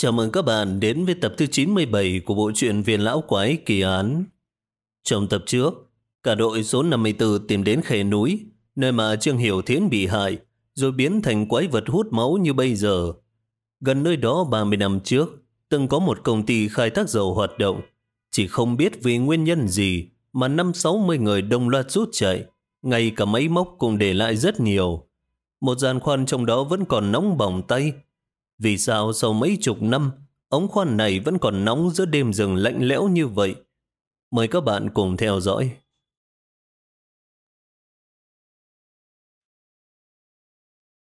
Chào mừng các bạn đến với tập thứ 97 của bộ truyện Viên Lão Quái Kỳ Án. Trong tập trước, cả đội số 54 tìm đến khe núi, nơi mà Trương Hiểu Thiến bị hại, rồi biến thành quái vật hút máu như bây giờ. Gần nơi đó 30 năm trước, từng có một công ty khai thác dầu hoạt động. Chỉ không biết vì nguyên nhân gì mà năm 60 người đồng loạt rút chạy, ngay cả máy móc cũng để lại rất nhiều. Một gian khoan trong đó vẫn còn nóng bỏng tay, vì sao sau mấy chục năm, ống khoan này vẫn còn nóng giữa đêm rừng lạnh lẽo như vậy? Mời các bạn cùng theo dõi.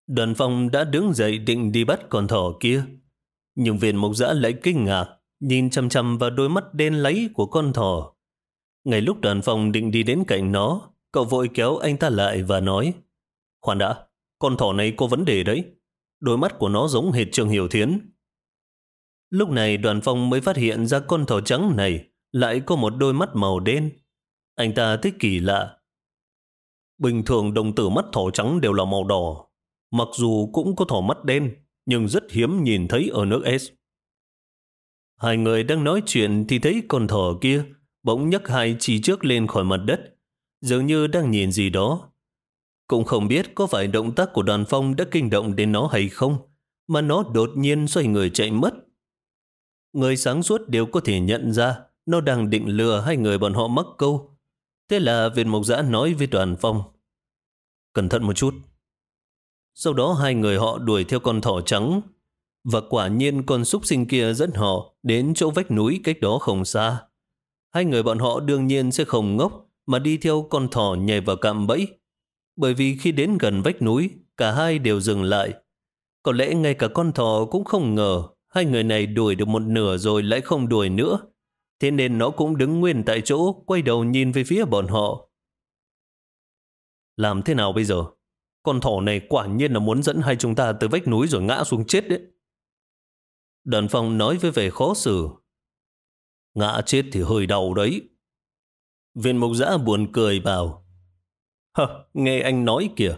Đoàn phong đã đứng dậy định đi bắt con thỏ kia. Nhưng viên mộc giã lại kinh ngạc, nhìn chăm chăm vào đôi mắt đen lấy của con thỏ. Ngay lúc đoàn phong định đi đến cạnh nó, cậu vội kéo anh ta lại và nói Khoan đã, con thỏ này có vấn đề đấy. Đôi mắt của nó giống hệt Trương Hiểu Thiến. Lúc này đoàn phong mới phát hiện ra con thỏ trắng này lại có một đôi mắt màu đen. Anh ta thích kỳ lạ. Bình thường đồng tử mắt thỏ trắng đều là màu đỏ. Mặc dù cũng có thỏ mắt đen, nhưng rất hiếm nhìn thấy ở nước S. Hai người đang nói chuyện thì thấy con thỏ kia bỗng nhấc hai chỉ trước lên khỏi mặt đất, dường như đang nhìn gì đó. Cũng không biết có phải động tác của đoàn phong đã kinh động đến nó hay không, mà nó đột nhiên xoay người chạy mất. Người sáng suốt đều có thể nhận ra nó đang định lừa hai người bọn họ mắc câu. Thế là viên mộc giã nói với đoàn phong. Cẩn thận một chút. Sau đó hai người họ đuổi theo con thỏ trắng. Và quả nhiên con súc sinh kia dẫn họ đến chỗ vách núi cách đó không xa. Hai người bọn họ đương nhiên sẽ không ngốc mà đi theo con thỏ nhảy vào cạm bẫy bởi vì khi đến gần vách núi, cả hai đều dừng lại. Có lẽ ngay cả con thỏ cũng không ngờ hai người này đuổi được một nửa rồi lại không đuổi nữa. Thế nên nó cũng đứng nguyên tại chỗ, quay đầu nhìn về phía bọn họ. Làm thế nào bây giờ? Con thỏ này quả nhiên là muốn dẫn hai chúng ta từ vách núi rồi ngã xuống chết đấy. Đoàn phong nói với vẻ khó xử. Ngã chết thì hơi đau đấy. Viên mục giã buồn cười bảo. Hờ, nghe anh nói kìa.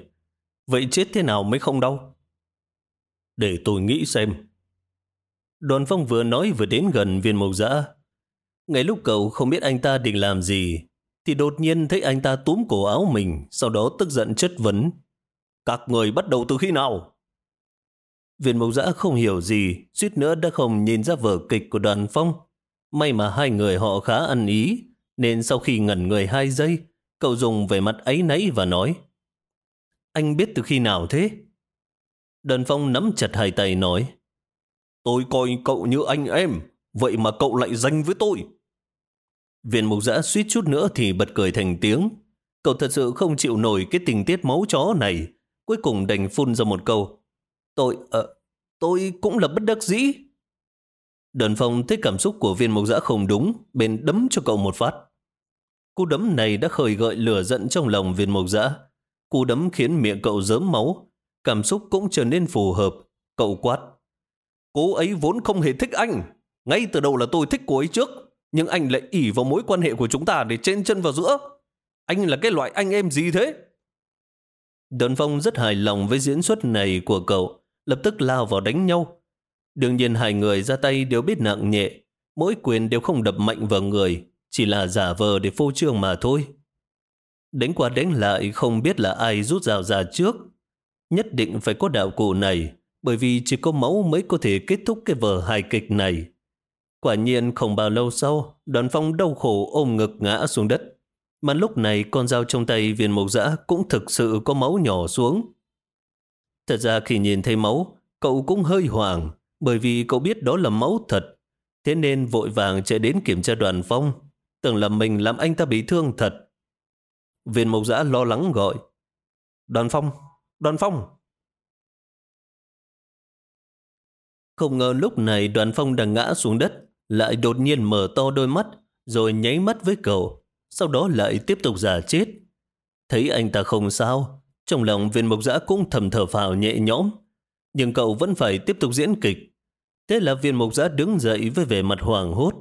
Vậy chết thế nào mới không đau? Để tôi nghĩ xem. Đoàn phong vừa nói vừa đến gần viên mộc dã. Ngay lúc cậu không biết anh ta định làm gì, thì đột nhiên thấy anh ta túm cổ áo mình, sau đó tức giận chất vấn. Các người bắt đầu từ khi nào? Viên mộc dã không hiểu gì, suýt nữa đã không nhìn ra vở kịch của đoàn phong. May mà hai người họ khá ăn ý, nên sau khi ngẩn người hai giây, Cậu dùng về mặt ấy nấy và nói Anh biết từ khi nào thế? Đơn Phong nắm chặt hai tay nói Tôi coi cậu như anh em Vậy mà cậu lại danh với tôi. Viên mục giã suýt chút nữa thì bật cười thành tiếng. Cậu thật sự không chịu nổi cái tình tiết máu chó này. Cuối cùng đành phun ra một câu Tôi, uh, tôi cũng là bất đắc dĩ. Đơn Phong thấy cảm xúc của viên mục giã không đúng Bên đấm cho cậu một phát. Cú đấm này đã khởi gợi lửa giận trong lòng viên mộc dã. Cú đấm khiến miệng cậu dớm máu, cảm xúc cũng trở nên phù hợp. Cậu quát. Cô ấy vốn không hề thích anh. Ngay từ đầu là tôi thích cô ấy trước. Nhưng anh lại ỉ vào mối quan hệ của chúng ta để chen chân vào giữa. Anh là cái loại anh em gì thế? Đơn Phong rất hài lòng với diễn xuất này của cậu, lập tức lao vào đánh nhau. Đương nhiên hai người ra tay đều biết nặng nhẹ, mỗi quyền đều không đập mạnh vào người, chỉ là giả vờ để phô trương mà thôi. Đánh qua đánh lại không biết là ai rút rào ra trước. Nhất định phải có đạo cụ này, bởi vì chỉ có máu mới có thể kết thúc cái vở hài kịch này. Quả nhiên không bao lâu sau, đoàn phong đau khổ ôm ngực ngã xuống đất. Mà lúc này con dao trong tay viên mộc dã cũng thực sự có máu nhỏ xuống. Thật ra khi nhìn thấy máu, cậu cũng hơi hoảng, bởi vì cậu biết đó là máu thật. Thế nên vội vàng chạy đến kiểm tra đoàn phong tưởng là mình làm anh ta bị thương thật. Viên mộc giã lo lắng gọi. Đoàn phong, đoàn phong. Không ngờ lúc này đoàn phong đang ngã xuống đất, lại đột nhiên mở to đôi mắt, rồi nháy mắt với cậu, sau đó lại tiếp tục giả chết. Thấy anh ta không sao, trong lòng viên mộc giã cũng thầm thở phào nhẹ nhõm, nhưng cậu vẫn phải tiếp tục diễn kịch. Thế là viên mộc giã đứng dậy với vẻ mặt hoàng hốt,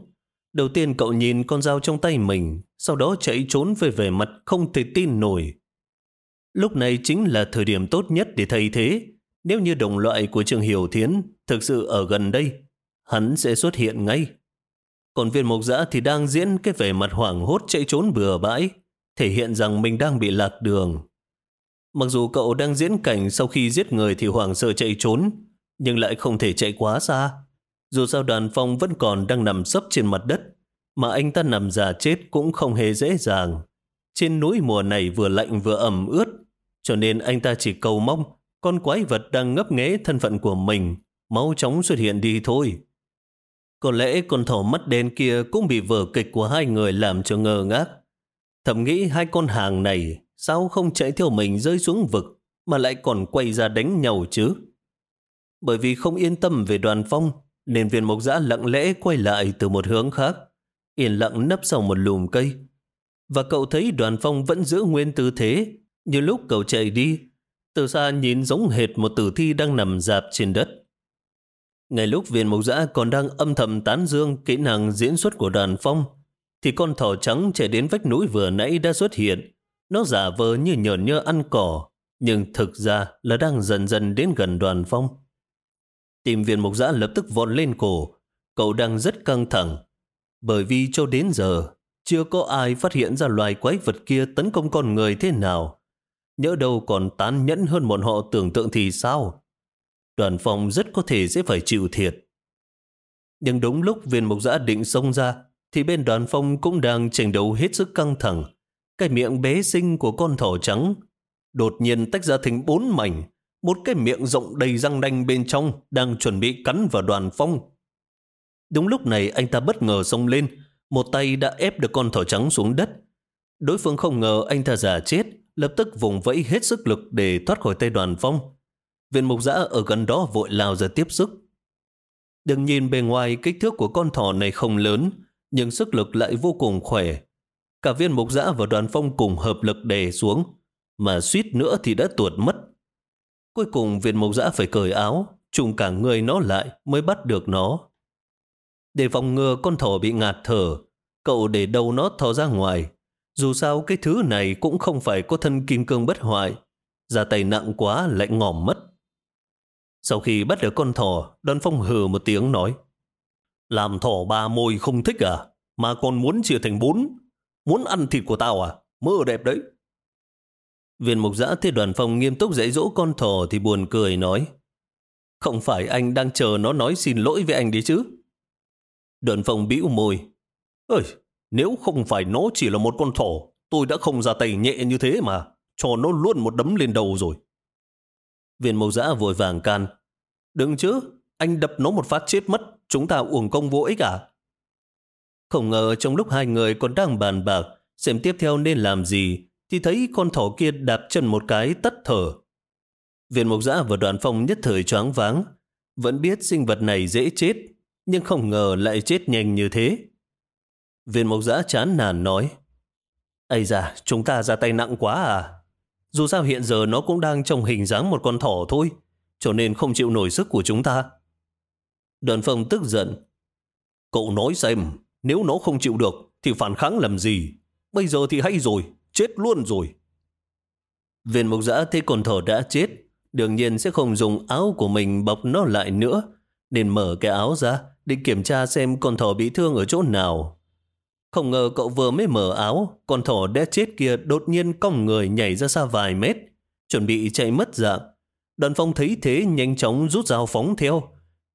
Đầu tiên cậu nhìn con dao trong tay mình, sau đó chạy trốn về vẻ mặt không thể tin nổi. Lúc này chính là thời điểm tốt nhất để thay thế. Nếu như đồng loại của Trường Hiểu Thiến thực sự ở gần đây, hắn sẽ xuất hiện ngay. Còn viên mộc giã thì đang diễn cái vẻ mặt hoảng hốt chạy trốn bừa bãi, thể hiện rằng mình đang bị lạc đường. Mặc dù cậu đang diễn cảnh sau khi giết người thì hoảng sợ chạy trốn, nhưng lại không thể chạy quá xa. Dù sao đoàn phong vẫn còn đang nằm sấp trên mặt đất, mà anh ta nằm già chết cũng không hề dễ dàng. Trên núi mùa này vừa lạnh vừa ẩm ướt, cho nên anh ta chỉ cầu mong con quái vật đang ngấp nghé thân phận của mình mau chóng xuất hiện đi thôi. Có lẽ con thỏ mắt đen kia cũng bị vở kịch của hai người làm cho ngơ ngác. Thầm nghĩ hai con hàng này sao không chạy theo mình rơi xuống vực mà lại còn quay ra đánh nhau chứ? Bởi vì không yên tâm về đoàn phong nên viên mộc giã lặng lẽ quay lại từ một hướng khác, yên lặng nấp sau một lùm cây. Và cậu thấy đoàn phong vẫn giữ nguyên tư thế, như lúc cậu chạy đi, từ xa nhìn giống hệt một tử thi đang nằm dạp trên đất. Ngay lúc viên mộc giã còn đang âm thầm tán dương kỹ năng diễn xuất của đoàn phong, thì con thỏ trắng chạy đến vách núi vừa nãy đã xuất hiện. Nó giả vờ như nhờn nhơ ăn cỏ, nhưng thực ra là đang dần dần đến gần đoàn phong. Tìm viên mục giã lập tức vọt lên cổ. Cậu đang rất căng thẳng. Bởi vì cho đến giờ, chưa có ai phát hiện ra loài quái vật kia tấn công con người thế nào. Nhớ đâu còn tán nhẫn hơn bọn họ tưởng tượng thì sao? Đoàn phòng rất có thể sẽ phải chịu thiệt. Nhưng đúng lúc viên mục giã định xông ra, thì bên đoàn phong cũng đang tranh đấu hết sức căng thẳng. Cái miệng bé xinh của con thỏ trắng đột nhiên tách ra thành bốn mảnh, một cái miệng rộng đầy răng đanh bên trong đang chuẩn bị cắn vào đoàn phong. Đúng lúc này anh ta bất ngờ xông lên, một tay đã ép được con thỏ trắng xuống đất. Đối phương không ngờ anh ta giả chết, lập tức vùng vẫy hết sức lực để thoát khỏi tay đoàn phong. Viên mục giã ở gần đó vội lao ra tiếp sức. Đừng nhìn bề ngoài kích thước của con thỏ này không lớn, nhưng sức lực lại vô cùng khỏe. Cả viên mục giã và đoàn phong cùng hợp lực đè xuống, mà suýt nữa thì đã tuột mất. Cuối cùng viên mộc giã phải cởi áo, trùng cả người nó lại mới bắt được nó. Để phòng ngừa con thỏ bị ngạt thở, cậu để đầu nó thò ra ngoài. Dù sao cái thứ này cũng không phải có thân kim cương bất hoại, ra tay nặng quá lại ngỏm mất. Sau khi bắt được con thỏ, đoàn phong hừ một tiếng nói Làm thỏ ba môi không thích à? Mà còn muốn chia thành bốn? Muốn ăn thịt của tao à? Mơ đẹp đấy. Viên mục giã thấy đoàn phong nghiêm túc dạy dỗ con thỏ thì buồn cười nói Không phải anh đang chờ nó nói xin lỗi với anh đấy chứ? Đoàn phong bĩu môi Ơi, nếu không phải nó chỉ là một con thỏ tôi đã không ra tay nhẹ như thế mà cho nó luôn một đấm lên đầu rồi. Viên mộc giã vội vàng can Đừng chứ, anh đập nó một phát chết mất chúng ta uổng công vô ích à? Không ngờ trong lúc hai người còn đang bàn bạc xem tiếp theo nên làm gì thì thấy con thỏ kia đạp chân một cái tắt thở. Viên mộc giã và đoàn phong nhất thời choáng váng, vẫn biết sinh vật này dễ chết, nhưng không ngờ lại chết nhanh như thế. Viên mộc giã chán nản nói, Ây da, chúng ta ra tay nặng quá à? Dù sao hiện giờ nó cũng đang trong hình dáng một con thỏ thôi, cho nên không chịu nổi sức của chúng ta. Đoàn phong tức giận. Cậu nói xem, nếu nó không chịu được, thì phản kháng làm gì? Bây giờ thì hay rồi, chết luôn rồi. Viên mục giã thấy con thỏ đã chết, đương nhiên sẽ không dùng áo của mình bọc nó lại nữa, nên mở cái áo ra để kiểm tra xem con thỏ bị thương ở chỗ nào. Không ngờ cậu vừa mới mở áo, con thỏ đã chết kia đột nhiên cong người nhảy ra xa vài mét, chuẩn bị chạy mất dạng. Đoàn phong thấy thế nhanh chóng rút dao phóng theo.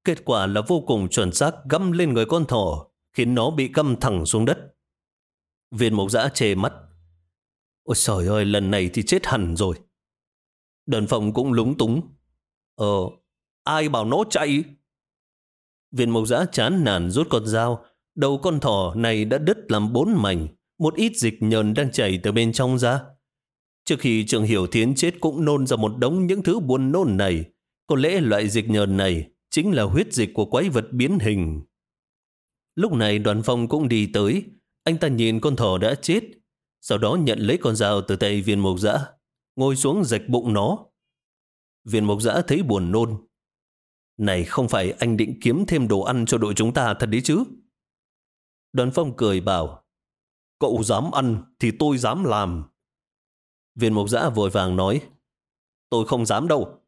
Kết quả là vô cùng chuẩn xác găm lên người con thỏ, khiến nó bị găm thẳng xuống đất. Viên mộc giã chề mắt, Ôi trời ơi, lần này thì chết hẳn rồi. Đơn phòng cũng lúng túng. Ờ, ai bảo nó chạy? Viên mộc giã chán nản rút con dao. Đầu con thỏ này đã đứt làm bốn mảnh. Một ít dịch nhờn đang chảy từ bên trong ra. Trước khi trường hiểu thiến chết cũng nôn ra một đống những thứ buồn nôn này. Có lẽ loại dịch nhờn này chính là huyết dịch của quái vật biến hình. Lúc này đoàn phong cũng đi tới. Anh ta nhìn con thỏ đã chết sau đó nhận lấy con dao từ tay viên mộc dã, ngồi xuống rạch bụng nó. Viên mộc dã thấy buồn nôn. Này không phải anh định kiếm thêm đồ ăn cho đội chúng ta thật đấy chứ? Đoàn phong cười bảo, cậu dám ăn thì tôi dám làm. Viên mộc dã vội vàng nói, tôi không dám đâu.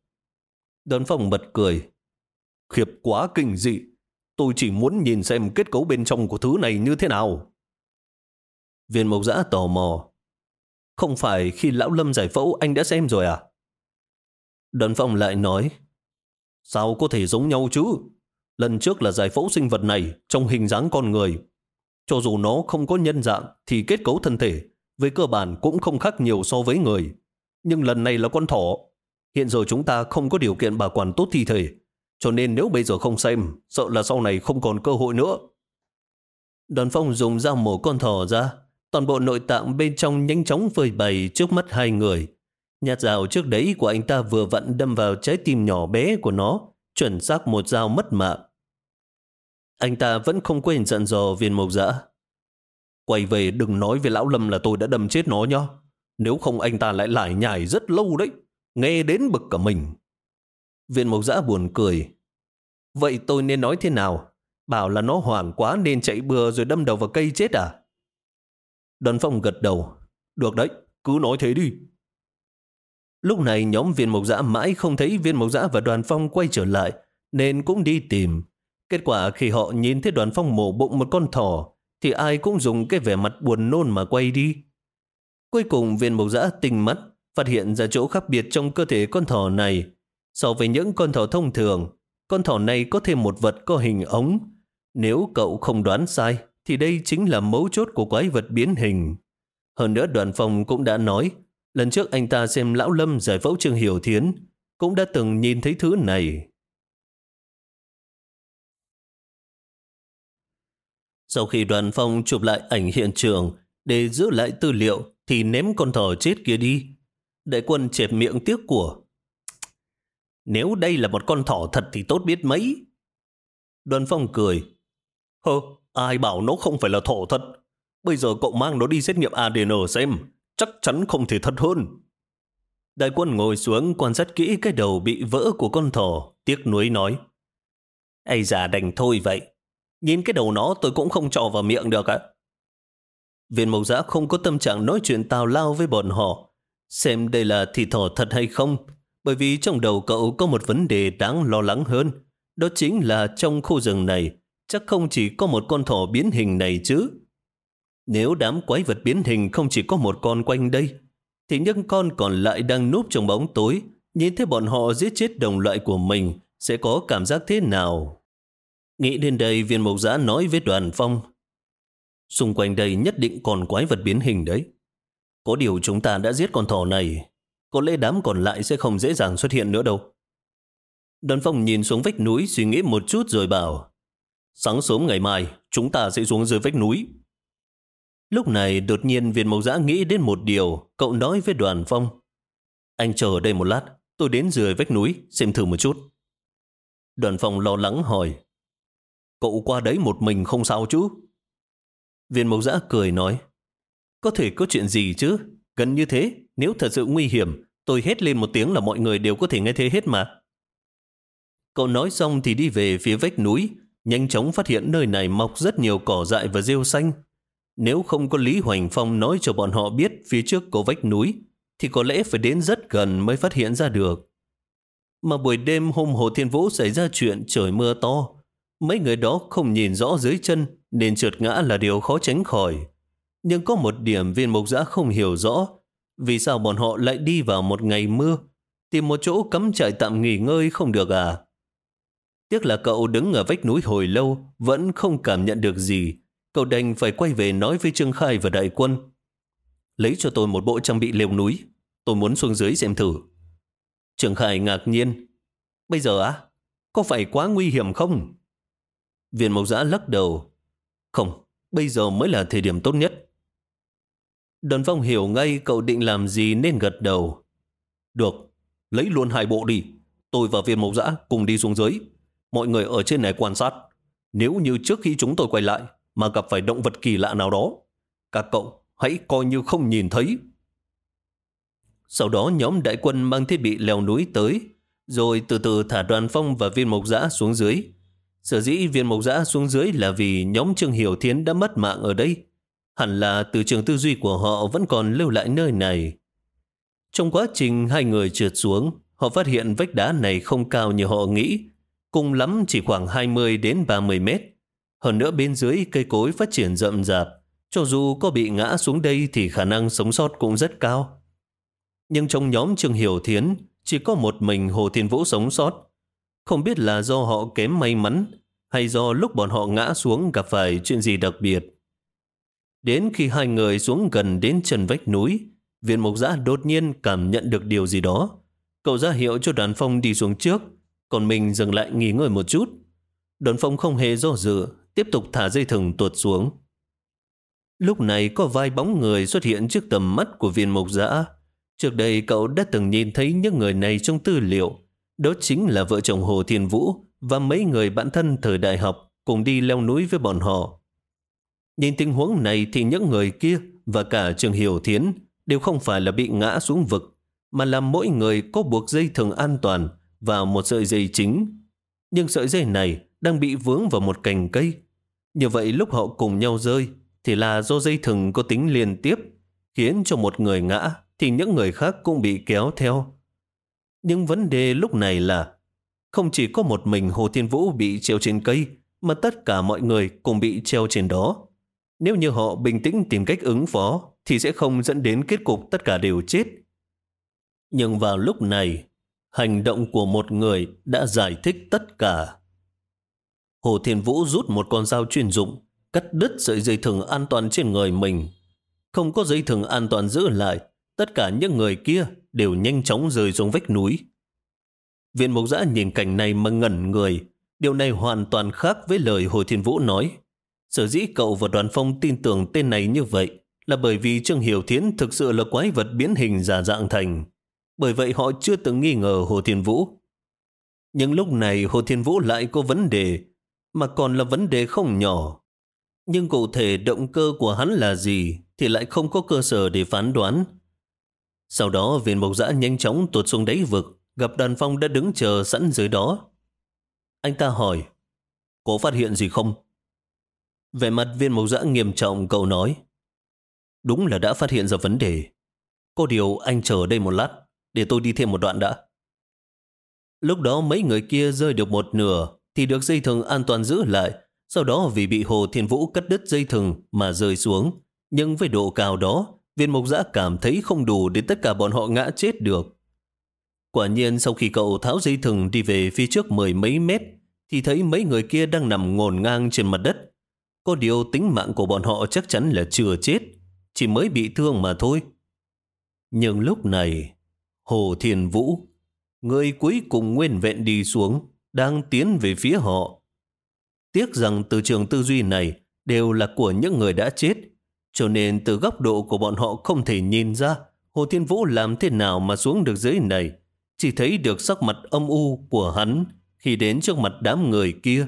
Đoàn phong bật cười, khiếp quá kinh dị. Tôi chỉ muốn nhìn xem kết cấu bên trong của thứ này như thế nào. Viên mộc giã tò mò. Không phải khi lão lâm giải phẫu anh đã xem rồi à? Đơn phong lại nói. Sao có thể giống nhau chứ? Lần trước là giải phẫu sinh vật này trong hình dáng con người. Cho dù nó không có nhân dạng thì kết cấu thân thể với cơ bản cũng không khác nhiều so với người. Nhưng lần này là con thỏ. Hiện giờ chúng ta không có điều kiện bảo quản tốt thi thể. Cho nên nếu bây giờ không xem, sợ là sau này không còn cơ hội nữa. Đoàn phong dùng dao mổ con thỏ ra. Toàn bộ nội tạng bên trong nhanh chóng phơi bày trước mắt hai người. Nhát dao trước đấy của anh ta vừa vặn đâm vào trái tim nhỏ bé của nó, chuẩn xác một dao mất mạng. Anh ta vẫn không quên dặn dò viên mộc dã. Quay về đừng nói với lão Lâm là tôi đã đâm chết nó nhá. Nếu không anh ta lại lải nhải rất lâu đấy. Nghe đến bực cả mình. Viên mộc dã buồn cười. Vậy tôi nên nói thế nào? Bảo là nó hoảng quá nên chạy bừa rồi đâm đầu vào cây chết à? Đoàn phong gật đầu. Được đấy, cứ nói thế đi. Lúc này nhóm viên mộc dã mãi không thấy viên mộc dã và đoàn phong quay trở lại, nên cũng đi tìm. Kết quả khi họ nhìn thấy đoàn phong mổ bụng một con thỏ, thì ai cũng dùng cái vẻ mặt buồn nôn mà quay đi. Cuối cùng viên mộc dã tinh mắt, phát hiện ra chỗ khác biệt trong cơ thể con thỏ này. So với những con thỏ thông thường, con thỏ này có thêm một vật có hình ống. Nếu cậu không đoán sai, thì đây chính là mấu chốt của quái vật biến hình. Hơn nữa đoàn phòng cũng đã nói, lần trước anh ta xem Lão Lâm giải phẫu Trương Hiểu Thiến, cũng đã từng nhìn thấy thứ này. Sau khi đoàn phong chụp lại ảnh hiện trường để giữ lại tư liệu thì ném con thỏ chết kia đi. Đại quân chẹp miệng tiếc của. Nếu đây là một con thỏ thật thì tốt biết mấy. Đoàn phong cười. Hơ, ai bảo nó không phải là thỏ thật. Bây giờ cậu mang nó đi xét nghiệm ADN xem. Chắc chắn không thể thật hơn. Đại quân ngồi xuống quan sát kỹ cái đầu bị vỡ của con thỏ, tiếc nuối nói. Ây già đành thôi vậy, Nhìn cái đầu nó tôi cũng không cho vào miệng được ạ. Viên mộc giã không có tâm trạng nói chuyện tào lao với bọn họ. Xem đây là thịt thỏ thật hay không. Bởi vì trong đầu cậu có một vấn đề đáng lo lắng hơn. Đó chính là trong khu rừng này chắc không chỉ có một con thỏ biến hình này chứ. Nếu đám quái vật biến hình không chỉ có một con quanh đây, thì những con còn lại đang núp trong bóng tối, nhìn thấy bọn họ giết chết đồng loại của mình sẽ có cảm giác thế nào? Nghĩ đến đây viên mộc giã nói với đoàn phong. Xung quanh đây nhất định còn quái vật biến hình đấy. Có điều chúng ta đã giết con thỏ này. Có lẽ đám còn lại sẽ không dễ dàng xuất hiện nữa đâu. Đoàn phong nhìn xuống vách núi suy nghĩ một chút rồi bảo. Sáng sớm ngày mai chúng ta sẽ xuống dưới vách núi. Lúc này đột nhiên viên mộc giã nghĩ đến một điều. Cậu nói với đoàn phong. Anh chờ ở đây một lát. Tôi đến dưới vách núi xem thử một chút. Đoàn phong lo lắng hỏi. Cậu qua đấy một mình không sao chứ? Viên mộc giã cười nói, có thể có chuyện gì chứ? Gần như thế, nếu thật sự nguy hiểm, tôi hét lên một tiếng là mọi người đều có thể nghe thấy hết mà. Cậu nói xong thì đi về phía vách núi, nhanh chóng phát hiện nơi này mọc rất nhiều cỏ dại và rêu xanh. Nếu không có Lý Hoành Phong nói cho bọn họ biết phía trước có vách núi, thì có lẽ phải đến rất gần mới phát hiện ra được. Mà buổi đêm hôm Hồ Thiên Vũ xảy ra chuyện trời mưa to, Mấy người đó không nhìn rõ dưới chân nên trượt ngã là điều khó tránh khỏi. Nhưng có một điểm viên mục giã không hiểu rõ vì sao bọn họ lại đi vào một ngày mưa tìm một chỗ cắm trại tạm nghỉ ngơi không được à? Tiếc là cậu đứng ở vách núi hồi lâu vẫn không cảm nhận được gì. Cậu đành phải quay về nói với Trương Khai và đại quân. Lấy cho tôi một bộ trang bị leo núi. Tôi muốn xuống dưới xem thử. Trương Khai ngạc nhiên. Bây giờ á? Có phải quá nguy hiểm không? Viên mộc giã lắc đầu. Không, bây giờ mới là thời điểm tốt nhất. Đoàn phong hiểu ngay cậu định làm gì nên gật đầu. Được, lấy luôn hai bộ đi. Tôi và viên mộc giã cùng đi xuống dưới. Mọi người ở trên này quan sát. Nếu như trước khi chúng tôi quay lại mà gặp phải động vật kỳ lạ nào đó, các cậu hãy coi như không nhìn thấy. Sau đó nhóm đại quân mang thiết bị leo núi tới, rồi từ từ thả đoàn phong và viên mộc giã xuống dưới. Sở dĩ viên mộc giã xuống dưới là vì nhóm Trương Hiểu Thiến đã mất mạng ở đây. Hẳn là từ trường tư duy của họ vẫn còn lưu lại nơi này. Trong quá trình hai người trượt xuống, họ phát hiện vách đá này không cao như họ nghĩ cùng lắm chỉ khoảng 20 đến 30 mét. Hơn nữa bên dưới cây cối phát triển rậm rạp, cho dù có bị ngã xuống đây thì khả năng sống sót cũng rất cao. Nhưng trong nhóm Trương Hiểu Thiến, chỉ có một mình Hồ Thiên Vũ sống sót. Không biết là do họ kém may mắn hay do lúc bọn họ ngã xuống gặp phải chuyện gì đặc biệt. Đến khi hai người xuống gần đến chân vách núi, viên mộc giã đột nhiên cảm nhận được điều gì đó. Cậu ra hiệu cho đoàn phong đi xuống trước, còn mình dừng lại nghỉ ngơi một chút. đốn phong không hề do dự, tiếp tục thả dây thừng tuột xuống. Lúc này có vài bóng người xuất hiện trước tầm mắt của viên mục giã. Trước đây cậu đã từng nhìn thấy những người này trong tư liệu. Đó chính là vợ chồng Hồ Thiên Vũ và mấy người bạn thân thời đại học cùng đi leo núi với bọn họ. Nhìn tình huống này thì những người kia và cả trường Hiểu Thiến đều không phải là bị ngã xuống vực, mà là mỗi người có buộc dây thừng an toàn và một sợi dây chính. Nhưng sợi dây này đang bị vướng vào một cành cây. Như vậy lúc họ cùng nhau rơi thì là do dây thừng có tính liên tiếp, khiến cho một người ngã thì những người khác cũng bị kéo theo. Nhưng vấn đề lúc này là không chỉ có một mình Hồ Thiên Vũ bị treo trên cây, mà tất cả mọi người cùng bị treo trên đó. Nếu như họ bình tĩnh tìm cách ứng phó, thì sẽ không dẫn đến kết cục tất cả đều chết. Nhưng vào lúc này, hành động của một người đã giải thích tất cả. Hồ Thiên Vũ rút một con dao chuyên dụng, cắt đứt sợi dây thừng an toàn trên người mình. Không có dây thừng an toàn giữ lại, tất cả những người kia đều nhanh chóng rời xuống vách núi. Viện Mộc Giã nhìn cảnh này mà ngẩn người. Điều này hoàn toàn khác với lời Hồ Thiên Vũ nói. Sở dĩ cậu và đoàn phong tin tưởng tên này như vậy là bởi vì Trương Hiểu Thiến thực sự là quái vật biến hình giả dạng thành. Bởi vậy họ chưa từng nghi ngờ Hồ Thiên Vũ. Nhưng lúc này Hồ Thiên Vũ lại có vấn đề, mà còn là vấn đề không nhỏ. Nhưng cụ thể động cơ của hắn là gì thì lại không có cơ sở để phán đoán. Sau đó viên mộc dã nhanh chóng tuột xuống đáy vực, gặp đoàn phong đã đứng chờ sẵn dưới đó. Anh ta hỏi, có phát hiện gì không? Về mặt viên mộc dã nghiêm trọng cậu nói, đúng là đã phát hiện ra vấn đề. Có điều anh chờ đây một lát, để tôi đi thêm một đoạn đã. Lúc đó mấy người kia rơi được một nửa, thì được dây thừng an toàn giữ lại, sau đó vì bị Hồ Thiên Vũ cắt đứt dây thừng mà rơi xuống. Nhưng với độ cao đó, viên mộc giã cảm thấy không đủ để tất cả bọn họ ngã chết được. Quả nhiên sau khi cậu tháo dây thừng đi về phía trước mười mấy mét, thì thấy mấy người kia đang nằm ngổn ngang trên mặt đất. Có điều tính mạng của bọn họ chắc chắn là chưa chết, chỉ mới bị thương mà thôi. Nhưng lúc này, Hồ Thiên Vũ, người cuối cùng nguyên vẹn đi xuống, đang tiến về phía họ. Tiếc rằng từ trường tư duy này đều là của những người đã chết, cho nên từ góc độ của bọn họ không thể nhìn ra Hồ Thiên Vũ làm thế nào mà xuống được dưới này chỉ thấy được sắc mặt âm u của hắn khi đến trước mặt đám người kia,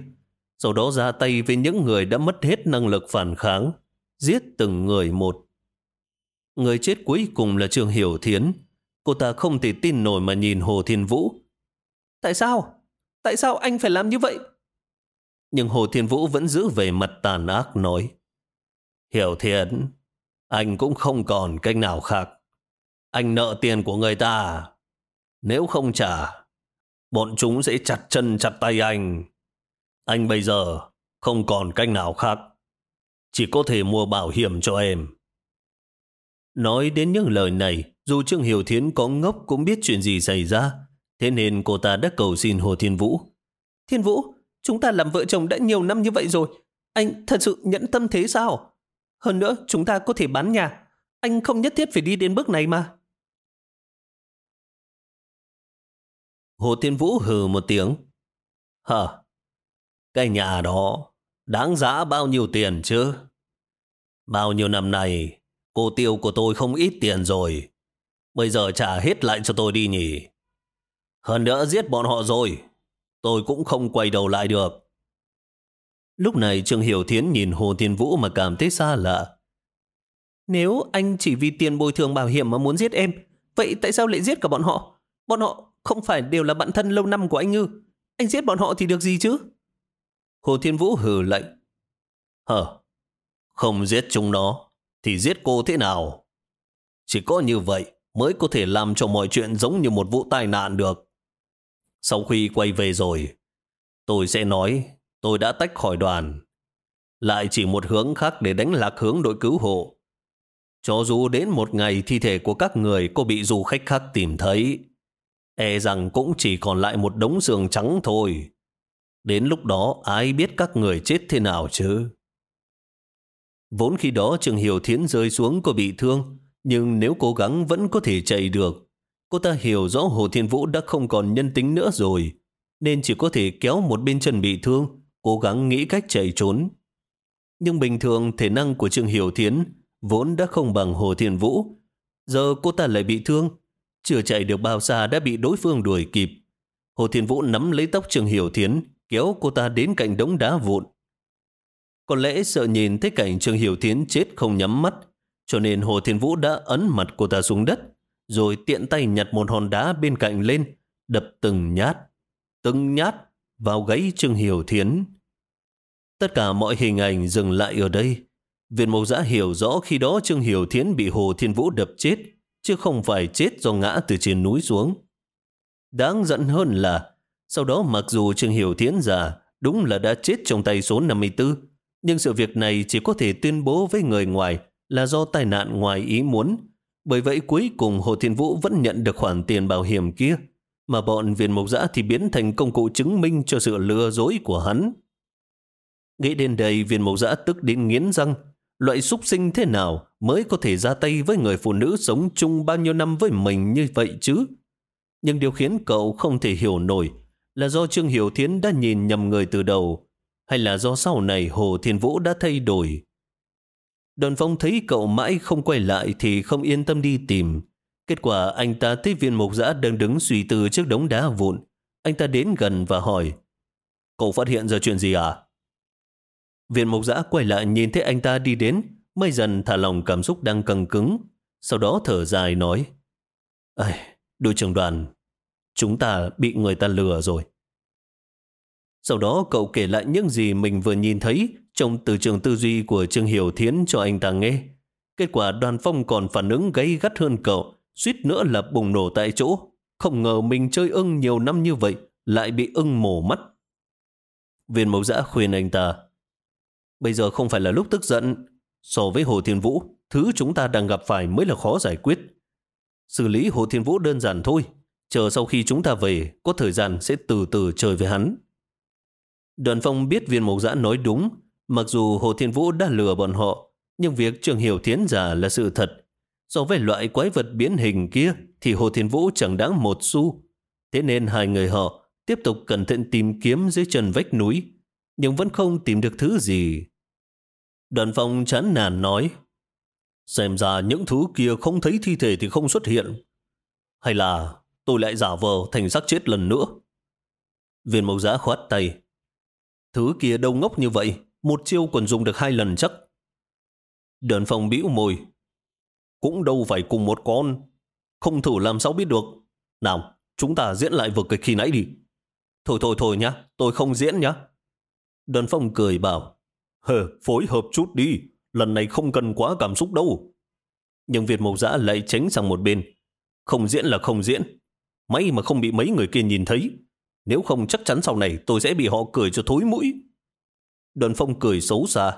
sau đó ra tay với những người đã mất hết năng lực phản kháng, giết từng người một. Người chết cuối cùng là Trường Hiểu Thiến. Cô ta không thể tin nổi mà nhìn Hồ Thiên Vũ. Tại sao? Tại sao anh phải làm như vậy? Nhưng Hồ Thiên Vũ vẫn giữ về mặt tàn ác nói. Hiểu thiện, anh cũng không còn cách nào khác. Anh nợ tiền của người ta, nếu không trả, bọn chúng sẽ chặt chân chặt tay anh. Anh bây giờ không còn cách nào khác. Chỉ có thể mua bảo hiểm cho em. Nói đến những lời này, dù Trương Hiểu Thiến có ngốc cũng biết chuyện gì xảy ra. Thế nên cô ta đã cầu xin Hồ Thiên Vũ. Thiên Vũ, chúng ta làm vợ chồng đã nhiều năm như vậy rồi. Anh thật sự nhẫn tâm thế sao? Hơn nữa, chúng ta có thể bán nhà. Anh không nhất thiết phải đi đến bước này mà. Hồ Thiên Vũ hừ một tiếng. Hờ, cái nhà đó đáng giá bao nhiêu tiền chứ? Bao nhiêu năm nay, cô tiêu của tôi không ít tiền rồi. Bây giờ trả hết lại cho tôi đi nhỉ. Hơn nữa giết bọn họ rồi, tôi cũng không quay đầu lại được. Lúc này Trương Hiểu Thiến nhìn Hồ Thiên Vũ mà cảm thấy xa lạ. Nếu anh chỉ vì tiền bồi thường bảo hiểm mà muốn giết em, vậy tại sao lại giết cả bọn họ? Bọn họ không phải đều là bạn thân lâu năm của anh ư? Anh giết bọn họ thì được gì chứ? Hồ Thiên Vũ hừ lạnh. Hờ, không giết chúng nó, thì giết cô thế nào? Chỉ có như vậy mới có thể làm cho mọi chuyện giống như một vụ tai nạn được. Sau khi quay về rồi, Tôi sẽ nói tôi đã tách khỏi đoàn. Lại chỉ một hướng khác để đánh lạc hướng đội cứu hộ. Cho dù đến một ngày thi thể của các người có bị du khách khác tìm thấy, e rằng cũng chỉ còn lại một đống xương trắng thôi. Đến lúc đó ai biết các người chết thế nào chứ? Vốn khi đó Trường Hiểu Thiến rơi xuống có bị thương, nhưng nếu cố gắng vẫn có thể chạy được. Cô ta hiểu rõ Hồ Thiên Vũ đã không còn nhân tính nữa rồi, nên chỉ có thể kéo một bên chân bị thương, cố gắng nghĩ cách chạy trốn. Nhưng bình thường thể năng của trường Hiểu Thiến vốn đã không bằng Hồ Thiên Vũ. Giờ cô ta lại bị thương, chưa chạy được bao xa đã bị đối phương đuổi kịp. Hồ Thiên Vũ nắm lấy tóc trường Hiểu Thiến, kéo cô ta đến cạnh đống đá vụn. Có lẽ sợ nhìn thấy cảnh Trương Hiểu Thiến chết không nhắm mắt, cho nên Hồ Thiên Vũ đã ấn mặt cô ta xuống đất, rồi tiện tay nhặt một hòn đá bên cạnh lên, đập từng nhát, từng nhát vào gáy Trương Hiểu Thiến. Tất cả mọi hình ảnh dừng lại ở đây. Viện Mộc Giã hiểu rõ khi đó Trương Hiểu Thiến bị Hồ Thiên Vũ đập chết, chứ không phải chết do ngã từ trên núi xuống. Đáng giận hơn là, sau đó mặc dù Trương Hiểu Thiến già đúng là đã chết trong tay số 54, nhưng sự việc này chỉ có thể tuyên bố với người ngoài là do tai nạn ngoài ý muốn. Bởi vậy cuối cùng Hồ Thiên Vũ vẫn nhận được khoản tiền bảo hiểm kia, mà bọn viên mộc giã thì biến thành công cụ chứng minh cho sự lừa dối của hắn. Nghĩ đến đây viên mộc giã tức đến nghiến răng, loại súc sinh thế nào mới có thể ra tay với người phụ nữ sống chung bao nhiêu năm với mình như vậy chứ? Nhưng điều khiến cậu không thể hiểu nổi là do Trương Hiểu Thiến đã nhìn nhầm người từ đầu, hay là do sau này Hồ Thiên Vũ đã thay đổi. Đoàn phong thấy cậu mãi không quay lại thì không yên tâm đi tìm. Kết quả anh ta thấy viên mục giã đang đứng suy tư trước đống đá vụn. Anh ta đến gần và hỏi, cậu phát hiện ra chuyện gì à? Viên mục giã quay lại nhìn thấy anh ta đi đến, mây dần thả lòng cảm xúc đang căng cứng. Sau đó thở dài nói, Ây, đội trưởng đoàn, chúng ta bị người ta lừa rồi. Sau đó cậu kể lại những gì mình vừa nhìn thấy trong từ trường tư duy của Trương Hiểu Thiến cho anh ta nghe. Kết quả đoàn phong còn phản ứng gây gắt hơn cậu, suýt nữa là bùng nổ tại chỗ. Không ngờ mình chơi ưng nhiều năm như vậy, lại bị ưng mổ mắt. Viên mẫu giã khuyên anh ta, bây giờ không phải là lúc tức giận. So với Hồ Thiên Vũ, thứ chúng ta đang gặp phải mới là khó giải quyết. Xử lý Hồ Thiên Vũ đơn giản thôi, chờ sau khi chúng ta về, có thời gian sẽ từ từ chơi với hắn. Đoàn phong biết viên mộc giã nói đúng, mặc dù Hồ Thiên Vũ đã lừa bọn họ, nhưng việc Trường Hiểu Thiến giả là sự thật. So với loại quái vật biến hình kia, thì Hồ Thiên Vũ chẳng đáng một xu. Thế nên hai người họ tiếp tục cẩn thận tìm kiếm dưới chân vách núi, nhưng vẫn không tìm được thứ gì. Đoàn phong chán nản nói, xem ra những thứ kia không thấy thi thể thì không xuất hiện. Hay là tôi lại giả vờ thành xác chết lần nữa? Viên mộc giã khoát tay, Thứ kia đâu ngốc như vậy, một chiêu còn dùng được hai lần chắc. Đơn phòng bĩu môi. Cũng đâu phải cùng một con. Không thử làm sao biết được. Nào, chúng ta diễn lại vở kịch khi nãy đi. Thôi thôi thôi nhá, tôi không diễn nhá. Đơn phong cười bảo. Hờ, phối hợp chút đi. Lần này không cần quá cảm xúc đâu. Nhưng Việt Mộc Giã lại tránh sang một bên. Không diễn là không diễn. May mà không bị mấy người kia nhìn thấy. Nếu không chắc chắn sau này tôi sẽ bị họ cười cho thối mũi. Đoàn phong cười xấu xa.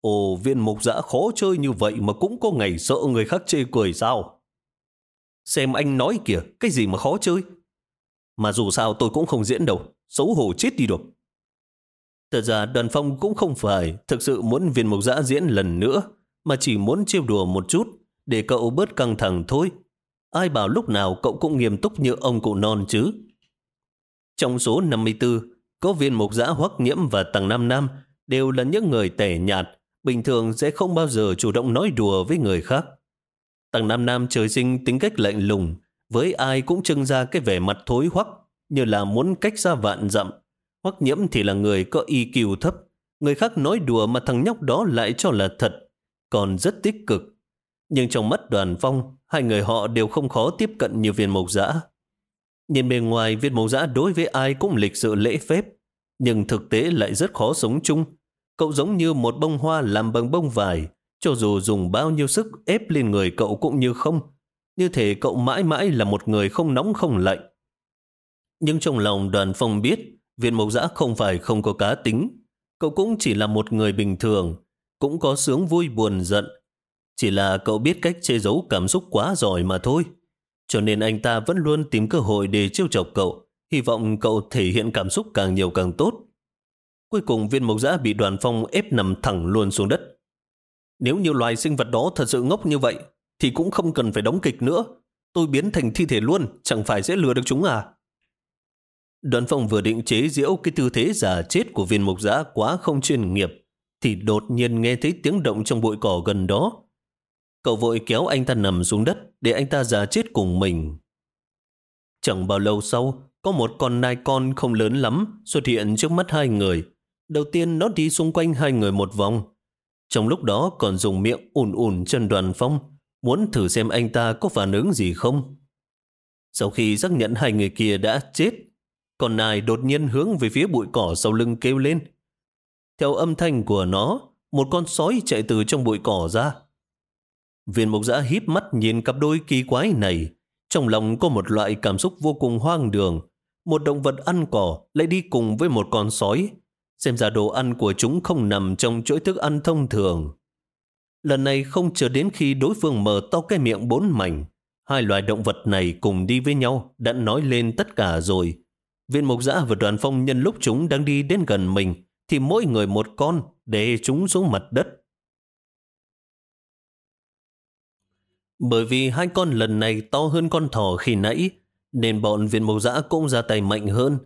Ồ, viên mục giã khó chơi như vậy mà cũng có ngày sợ người khác chê cười sao? Xem anh nói kìa, cái gì mà khó chơi? Mà dù sao tôi cũng không diễn đâu, xấu hổ chết đi được. Thật ra đoàn phong cũng không phải thực sự muốn viên mục giã diễn lần nữa, mà chỉ muốn trêu đùa một chút để cậu bớt căng thẳng thôi. Ai bảo lúc nào cậu cũng nghiêm túc như ông cụ non chứ? Trong số 54, có viên mục giã hoắc nhiễm và tầng Nam Nam đều là những người tẻ nhạt, bình thường sẽ không bao giờ chủ động nói đùa với người khác. Tầng Nam Nam trời sinh tính cách lạnh lùng, với ai cũng trưng ra cái vẻ mặt thối hoắc, như là muốn cách xa vạn dặm. Hoắc nhiễm thì là người có IQ thấp, người khác nói đùa mà thằng nhóc đó lại cho là thật, còn rất tích cực. Nhưng trong mắt đoàn phong, hai người họ đều không khó tiếp cận như viên mộc giã. Nhìn bề ngoài viên mẫu giã đối với ai cũng lịch sự lễ phép, nhưng thực tế lại rất khó sống chung. Cậu giống như một bông hoa làm bằng bông vải, cho dù dùng bao nhiêu sức ép lên người cậu cũng như không. Như thể cậu mãi mãi là một người không nóng không lạnh. Nhưng trong lòng đoàn phong biết, viên mẫu giã không phải không có cá tính. Cậu cũng chỉ là một người bình thường, cũng có sướng vui buồn giận. Chỉ là cậu biết cách che giấu cảm xúc quá giỏi mà thôi. Cho nên anh ta vẫn luôn tìm cơ hội để trêu chọc cậu, hy vọng cậu thể hiện cảm xúc càng nhiều càng tốt. Cuối cùng viên mộc giã bị đoàn phong ép nằm thẳng luôn xuống đất. Nếu như loài sinh vật đó thật sự ngốc như vậy, thì cũng không cần phải đóng kịch nữa. Tôi biến thành thi thể luôn, chẳng phải sẽ lừa được chúng à? Đoàn phong vừa định chế giễu cái tư thế giả chết của viên mục giã quá không chuyên nghiệp, thì đột nhiên nghe thấy tiếng động trong bụi cỏ gần đó. Cậu vội kéo anh ta nằm xuống đất để anh ta giả chết cùng mình. Chẳng bao lâu sau, có một con nai con không lớn lắm xuất hiện trước mắt hai người. Đầu tiên nó đi xung quanh hai người một vòng. Trong lúc đó còn dùng miệng ùn ùn chân đoàn phong, muốn thử xem anh ta có phản ứng gì không. Sau khi xác nhận hai người kia đã chết, con nai đột nhiên hướng về phía bụi cỏ sau lưng kêu lên. Theo âm thanh của nó, một con sói chạy từ trong bụi cỏ ra. Viên mục giã híp mắt nhìn cặp đôi kỳ quái này. Trong lòng có một loại cảm xúc vô cùng hoang đường. Một động vật ăn cỏ lại đi cùng với một con sói. Xem ra đồ ăn của chúng không nằm trong chuỗi thức ăn thông thường. Lần này không chờ đến khi đối phương mở to cái miệng bốn mảnh. Hai loài động vật này cùng đi với nhau đã nói lên tất cả rồi. Viên mục giã và đoàn phong nhân lúc chúng đang đi đến gần mình thì mỗi người một con để chúng xuống mặt đất. Bởi vì hai con lần này to hơn con thỏ khi nãy, nên bọn viên mộc giã cũng ra tay mạnh hơn.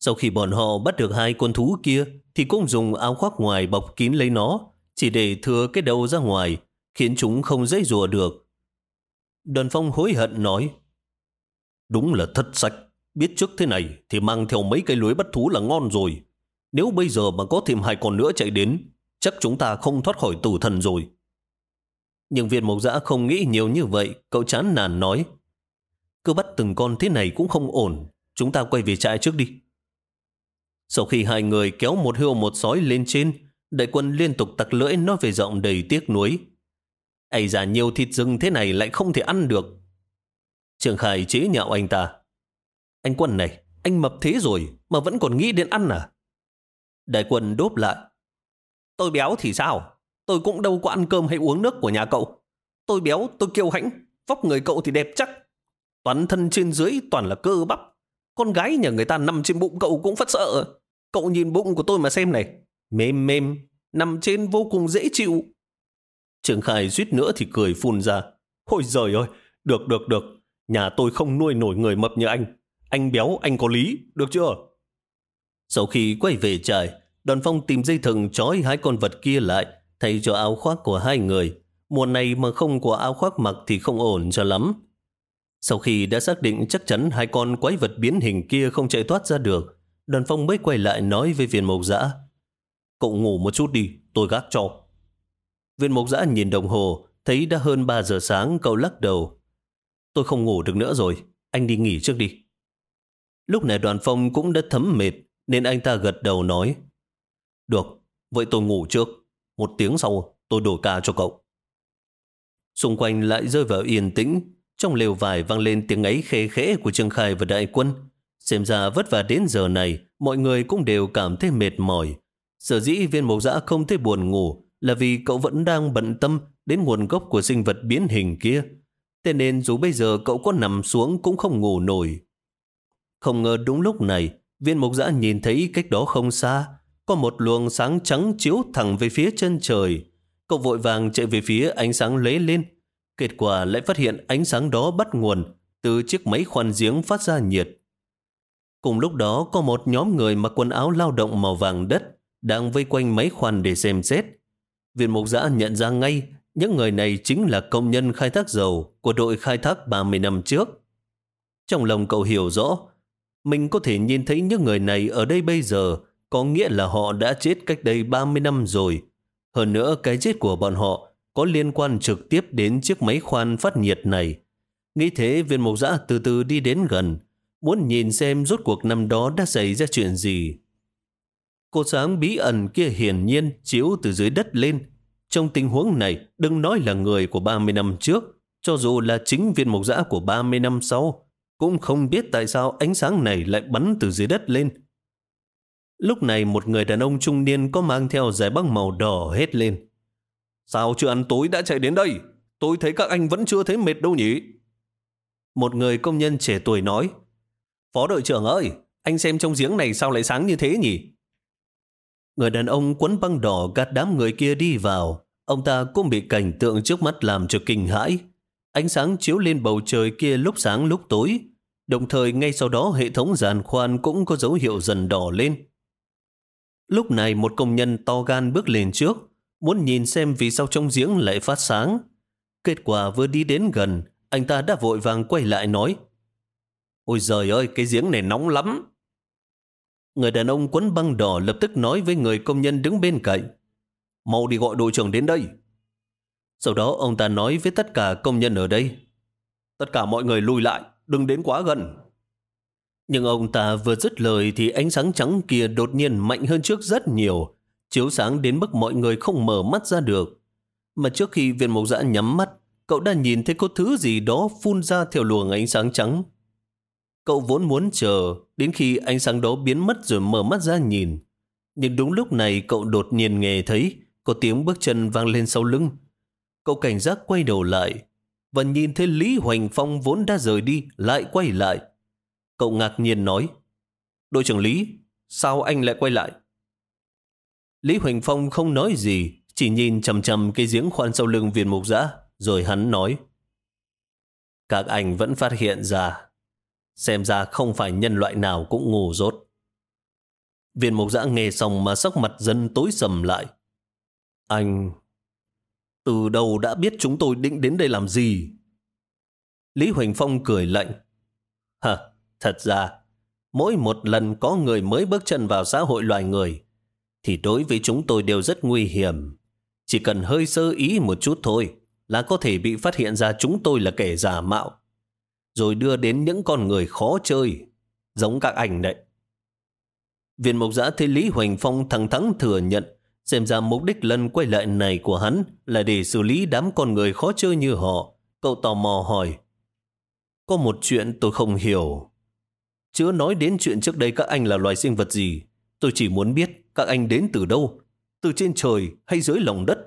Sau khi bọn họ bắt được hai con thú kia, thì cũng dùng áo khoác ngoài bọc kín lấy nó, chỉ để thừa cái đầu ra ngoài, khiến chúng không dễ rùa được. Đoàn phong hối hận nói, Đúng là thất sạch, biết trước thế này thì mang theo mấy cây lưới bắt thú là ngon rồi. Nếu bây giờ mà có thêm hai con nữa chạy đến, chắc chúng ta không thoát khỏi tử thần rồi. Nhưng viên mộc dã không nghĩ nhiều như vậy, cậu chán nản nói. Cứ bắt từng con thế này cũng không ổn, chúng ta quay về trại trước đi. Sau khi hai người kéo một hươu một sói lên trên, đại quân liên tục tặc lưỡi nói về giọng đầy tiếc nuối. Ây già nhiều thịt rừng thế này lại không thể ăn được. Trường Khải chế nhạo anh ta. Anh quân này, anh mập thế rồi mà vẫn còn nghĩ đến ăn à? Đại quân đốp lại. Tôi béo thì sao? Tôi cũng đâu có ăn cơm hay uống nước của nhà cậu. Tôi béo, tôi kiêu hãnh, vóc người cậu thì đẹp chắc. Toàn thân trên dưới toàn là cơ bắp. Con gái nhà người ta nằm trên bụng cậu cũng phát sợ. Cậu nhìn bụng của tôi mà xem này. Mềm mềm, nằm trên vô cùng dễ chịu. Trường Khai suýt nữa thì cười phun ra. Ôi giời ơi, được được được. Nhà tôi không nuôi nổi người mập như anh. Anh béo, anh có lý, được chưa? Sau khi quay về trại, đoàn phong tìm dây thừng trói hai con vật kia lại, thay cho áo khoác của hai người. Mùa này mà không có áo khoác mặc thì không ổn cho lắm. Sau khi đã xác định chắc chắn hai con quái vật biến hình kia không chạy thoát ra được, đoàn phong mới quay lại nói với viên mộc dã Cậu ngủ một chút đi, tôi gác cho. Viên mộc dã nhìn đồng hồ, thấy đã hơn 3 giờ sáng, cậu lắc đầu. Tôi không ngủ được nữa rồi, anh đi nghỉ trước đi. Lúc này đoàn phong cũng đã thấm mệt, nên anh ta gật đầu nói. Được, vậy tôi ngủ trước. Một tiếng sau, tôi đổi ca cho cậu. Xung quanh lại rơi vào yên tĩnh. Trong lều vải vang lên tiếng ấy khê khẽ của Trương Khai và đại quân. Xem ra vất vả đến giờ này, mọi người cũng đều cảm thấy mệt mỏi. Sở dĩ viên mộc dã không thấy buồn ngủ là vì cậu vẫn đang bận tâm đến nguồn gốc của sinh vật biến hình kia. Thế nên dù bây giờ cậu có nằm xuống cũng không ngủ nổi. Không ngờ đúng lúc này, viên mộc dã nhìn thấy cách đó không xa, có một luồng sáng trắng chiếu thẳng về phía chân trời. Cậu vội vàng chạy về phía ánh sáng lấy lên. Kết quả lại phát hiện ánh sáng đó bắt nguồn từ chiếc máy khoan giếng phát ra nhiệt. Cùng lúc đó có một nhóm người mặc quần áo lao động màu vàng đất đang vây quanh máy khoan để xem xét. viện mục giã nhận ra ngay những người này chính là công nhân khai thác dầu của đội khai thác 30 năm trước. Trong lòng cậu hiểu rõ, mình có thể nhìn thấy những người này ở đây bây giờ có nghĩa là họ đã chết cách đây 30 năm rồi. Hơn nữa, cái chết của bọn họ có liên quan trực tiếp đến chiếc máy khoan phát nhiệt này. Nghĩ thế, viên mộc giã từ từ đi đến gần, muốn nhìn xem rốt cuộc năm đó đã xảy ra chuyện gì. Cô sáng bí ẩn kia hiển nhiên chiếu từ dưới đất lên. Trong tình huống này, đừng nói là người của 30 năm trước, cho dù là chính viên mộc giã của 30 năm sau, cũng không biết tại sao ánh sáng này lại bắn từ dưới đất lên. Lúc này một người đàn ông trung niên có mang theo giải băng màu đỏ hết lên. Sao chưa ăn tối đã chạy đến đây? Tôi thấy các anh vẫn chưa thấy mệt đâu nhỉ? Một người công nhân trẻ tuổi nói. Phó đội trưởng ơi, anh xem trong giếng này sao lại sáng như thế nhỉ? Người đàn ông quấn băng đỏ gạt đám người kia đi vào. Ông ta cũng bị cảnh tượng trước mắt làm cho kinh hãi. Ánh sáng chiếu lên bầu trời kia lúc sáng lúc tối. Đồng thời ngay sau đó hệ thống giàn khoan cũng có dấu hiệu dần đỏ lên. Lúc này một công nhân to gan bước lên trước, muốn nhìn xem vì sao trong giếng lại phát sáng. Kết quả vừa đi đến gần, anh ta đã vội vàng quay lại nói Ôi giời ơi, cái giếng này nóng lắm. Người đàn ông quấn băng đỏ lập tức nói với người công nhân đứng bên cạnh Mau đi gọi đội trưởng đến đây. Sau đó ông ta nói với tất cả công nhân ở đây Tất cả mọi người lùi lại, đừng đến quá gần. Nhưng ông ta vừa dứt lời thì ánh sáng trắng kia đột nhiên mạnh hơn trước rất nhiều, chiếu sáng đến mức mọi người không mở mắt ra được. Mà trước khi viên mộc dã nhắm mắt, cậu đã nhìn thấy có thứ gì đó phun ra theo luồng ánh sáng trắng. Cậu vốn muốn chờ đến khi ánh sáng đó biến mất rồi mở mắt ra nhìn. Nhưng đúng lúc này cậu đột nhiên nghe thấy có tiếng bước chân vang lên sau lưng. Cậu cảnh giác quay đầu lại và nhìn thấy Lý Hoành Phong vốn đã rời đi lại quay lại. Cậu ngạc nhiên nói Đội trưởng Lý, sao anh lại quay lại? Lý Hoành Phong không nói gì, chỉ nhìn chầm chầm cái giếng khoan sau lưng viên mục giã, rồi hắn nói Các anh vẫn phát hiện ra, xem ra không phải nhân loại nào cũng ngu dốt. Viên mục giã nghe xong mà sắc mặt dân tối sầm lại. Anh... Từ đầu đã biết chúng tôi định đến đây làm gì? Lý Huỳnh Phong cười lạnh. Hả, thật ra, mỗi một lần có người mới bước chân vào xã hội loài người, thì đối với chúng tôi đều rất nguy hiểm. Chỉ cần hơi sơ ý một chút thôi là có thể bị phát hiện ra chúng tôi là kẻ giả mạo, rồi đưa đến những con người khó chơi, giống các ảnh đấy. Viên mục giã thấy Lý hoành Phong thẳng thắn thừa nhận Xem ra mục đích lần quay lại này của hắn là để xử lý đám con người khó chơi như họ. Cậu tò mò hỏi. Có một chuyện tôi không hiểu. Chưa nói đến chuyện trước đây các anh là loài sinh vật gì. Tôi chỉ muốn biết các anh đến từ đâu. Từ trên trời hay dưới lòng đất.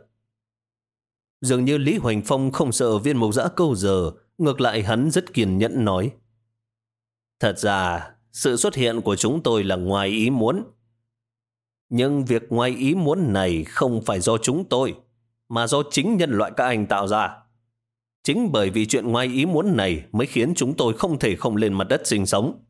Dường như Lý Hoành Phong không sợ viên mộc giã câu giờ. Ngược lại hắn rất kiên nhẫn nói. Thật ra, sự xuất hiện của chúng tôi là ngoài ý muốn. Nhưng việc ngoài ý muốn này không phải do chúng tôi, mà do chính nhân loại các anh tạo ra. Chính bởi vì chuyện ngoài ý muốn này mới khiến chúng tôi không thể không lên mặt đất sinh sống.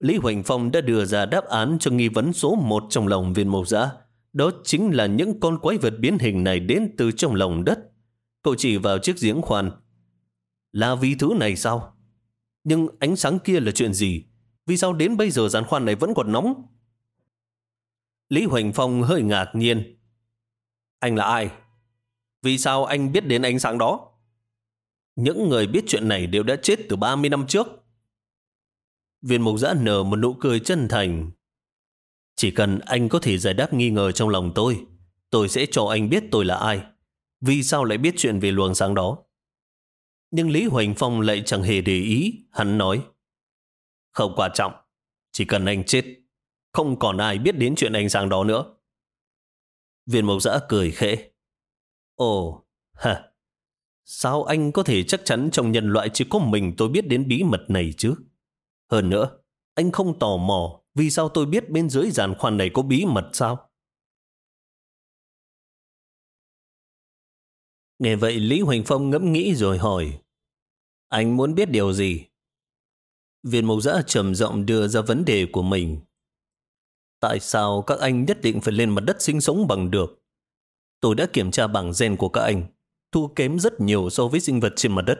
Lý Hoành Phong đã đưa ra đáp án cho nghi vấn số một trong lòng viên mộc giã. Đó chính là những con quái vật biến hình này đến từ trong lòng đất. Cậu chỉ vào chiếc giếng khoan. Là vì thứ này sao? Nhưng ánh sáng kia là chuyện gì? Vì sao đến bây giờ giàn khoan này vẫn còn nóng? Lý Hoành Phong hơi ngạc nhiên. Anh là ai? Vì sao anh biết đến ánh sáng đó? Những người biết chuyện này đều đã chết từ 30 năm trước. Viên mục giã nở một nụ cười chân thành. Chỉ cần anh có thể giải đáp nghi ngờ trong lòng tôi, tôi sẽ cho anh biết tôi là ai. Vì sao lại biết chuyện về luồng sáng đó? Nhưng Lý Huỳnh Phong lại chẳng hề để ý, hắn nói. Không quan trọng, chỉ cần anh chết không còn ai biết đến chuyện ánh sáng đó nữa. Viên mộc giã cười khẽ. Ồ, hả? Sao anh có thể chắc chắn trong nhân loại chỉ có mình tôi biết đến bí mật này chứ? Hơn nữa, anh không tò mò vì sao tôi biết bên dưới giàn khoan này có bí mật sao? Nghe vậy Lý Hoành Phong ngẫm nghĩ rồi hỏi. Anh muốn biết điều gì? Viên mộc giã trầm giọng đưa ra vấn đề của mình. Tại sao các anh nhất định phải lên mặt đất sinh sống bằng được? Tôi đã kiểm tra bảng gen của các anh, thua kém rất nhiều so với sinh vật trên mặt đất.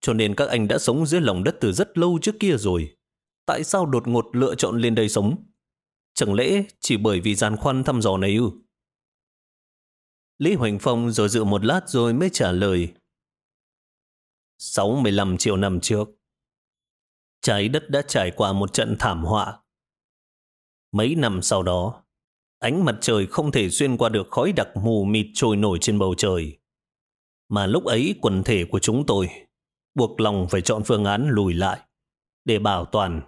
Cho nên các anh đã sống dưới lòng đất từ rất lâu trước kia rồi. Tại sao đột ngột lựa chọn lên đây sống? Chẳng lẽ chỉ bởi vì gian khoan thăm dò này ư? Lý Hoành Phong rồi dự một lát rồi mới trả lời. 65 triệu năm trước, trái đất đã trải qua một trận thảm họa Mấy năm sau đó, ánh mặt trời không thể xuyên qua được khói đặc mù mịt trôi nổi trên bầu trời. Mà lúc ấy quần thể của chúng tôi buộc lòng phải chọn phương án lùi lại để bảo toàn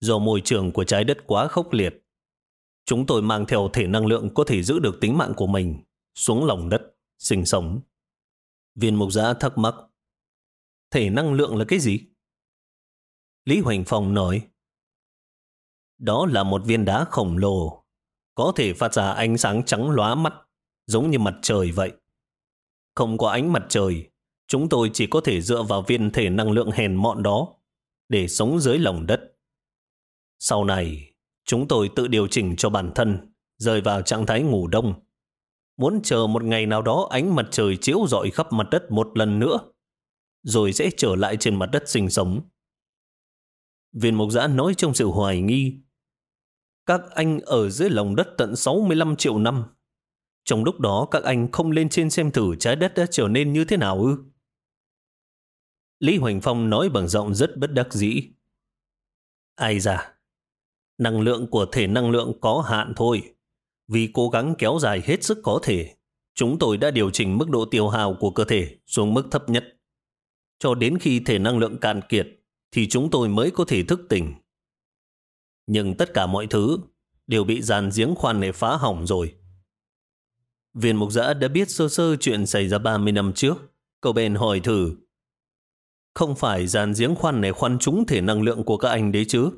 do môi trường của trái đất quá khốc liệt chúng tôi mang theo thể năng lượng có thể giữ được tính mạng của mình xuống lòng đất, sinh sống. Viên mục giã thắc mắc. Thể năng lượng là cái gì? Lý Hoành Phong nói. Đó là một viên đá khổng lồ, có thể phát ra ánh sáng trắng lóa mắt, giống như mặt trời vậy. Không có ánh mặt trời, chúng tôi chỉ có thể dựa vào viên thể năng lượng hèn mọn đó để sống dưới lòng đất. Sau này, chúng tôi tự điều chỉnh cho bản thân, rơi vào trạng thái ngủ đông. Muốn chờ một ngày nào đó ánh mặt trời chiếu rọi khắp mặt đất một lần nữa, rồi sẽ trở lại trên mặt đất sinh sống. Viên mục giã nói trong sự hoài nghi. Các anh ở dưới lòng đất tận 65 triệu năm. Trong lúc đó các anh không lên trên xem thử trái đất đã trở nên như thế nào ư? Lý Hoành Phong nói bằng giọng rất bất đắc dĩ. Ai ra, năng lượng của thể năng lượng có hạn thôi. Vì cố gắng kéo dài hết sức có thể, chúng tôi đã điều chỉnh mức độ tiêu hao của cơ thể xuống mức thấp nhất. Cho đến khi thể năng lượng cạn kiệt, thì chúng tôi mới có thể thức tỉnh. Nhưng tất cả mọi thứ đều bị dàn giếng khoan này phá hỏng rồi. Viên mục giã đã biết sơ sơ chuyện xảy ra 30 năm trước. Cậu bèn hỏi thử. Không phải dàn giếng khoan này khoan trúng thể năng lượng của các anh đấy chứ?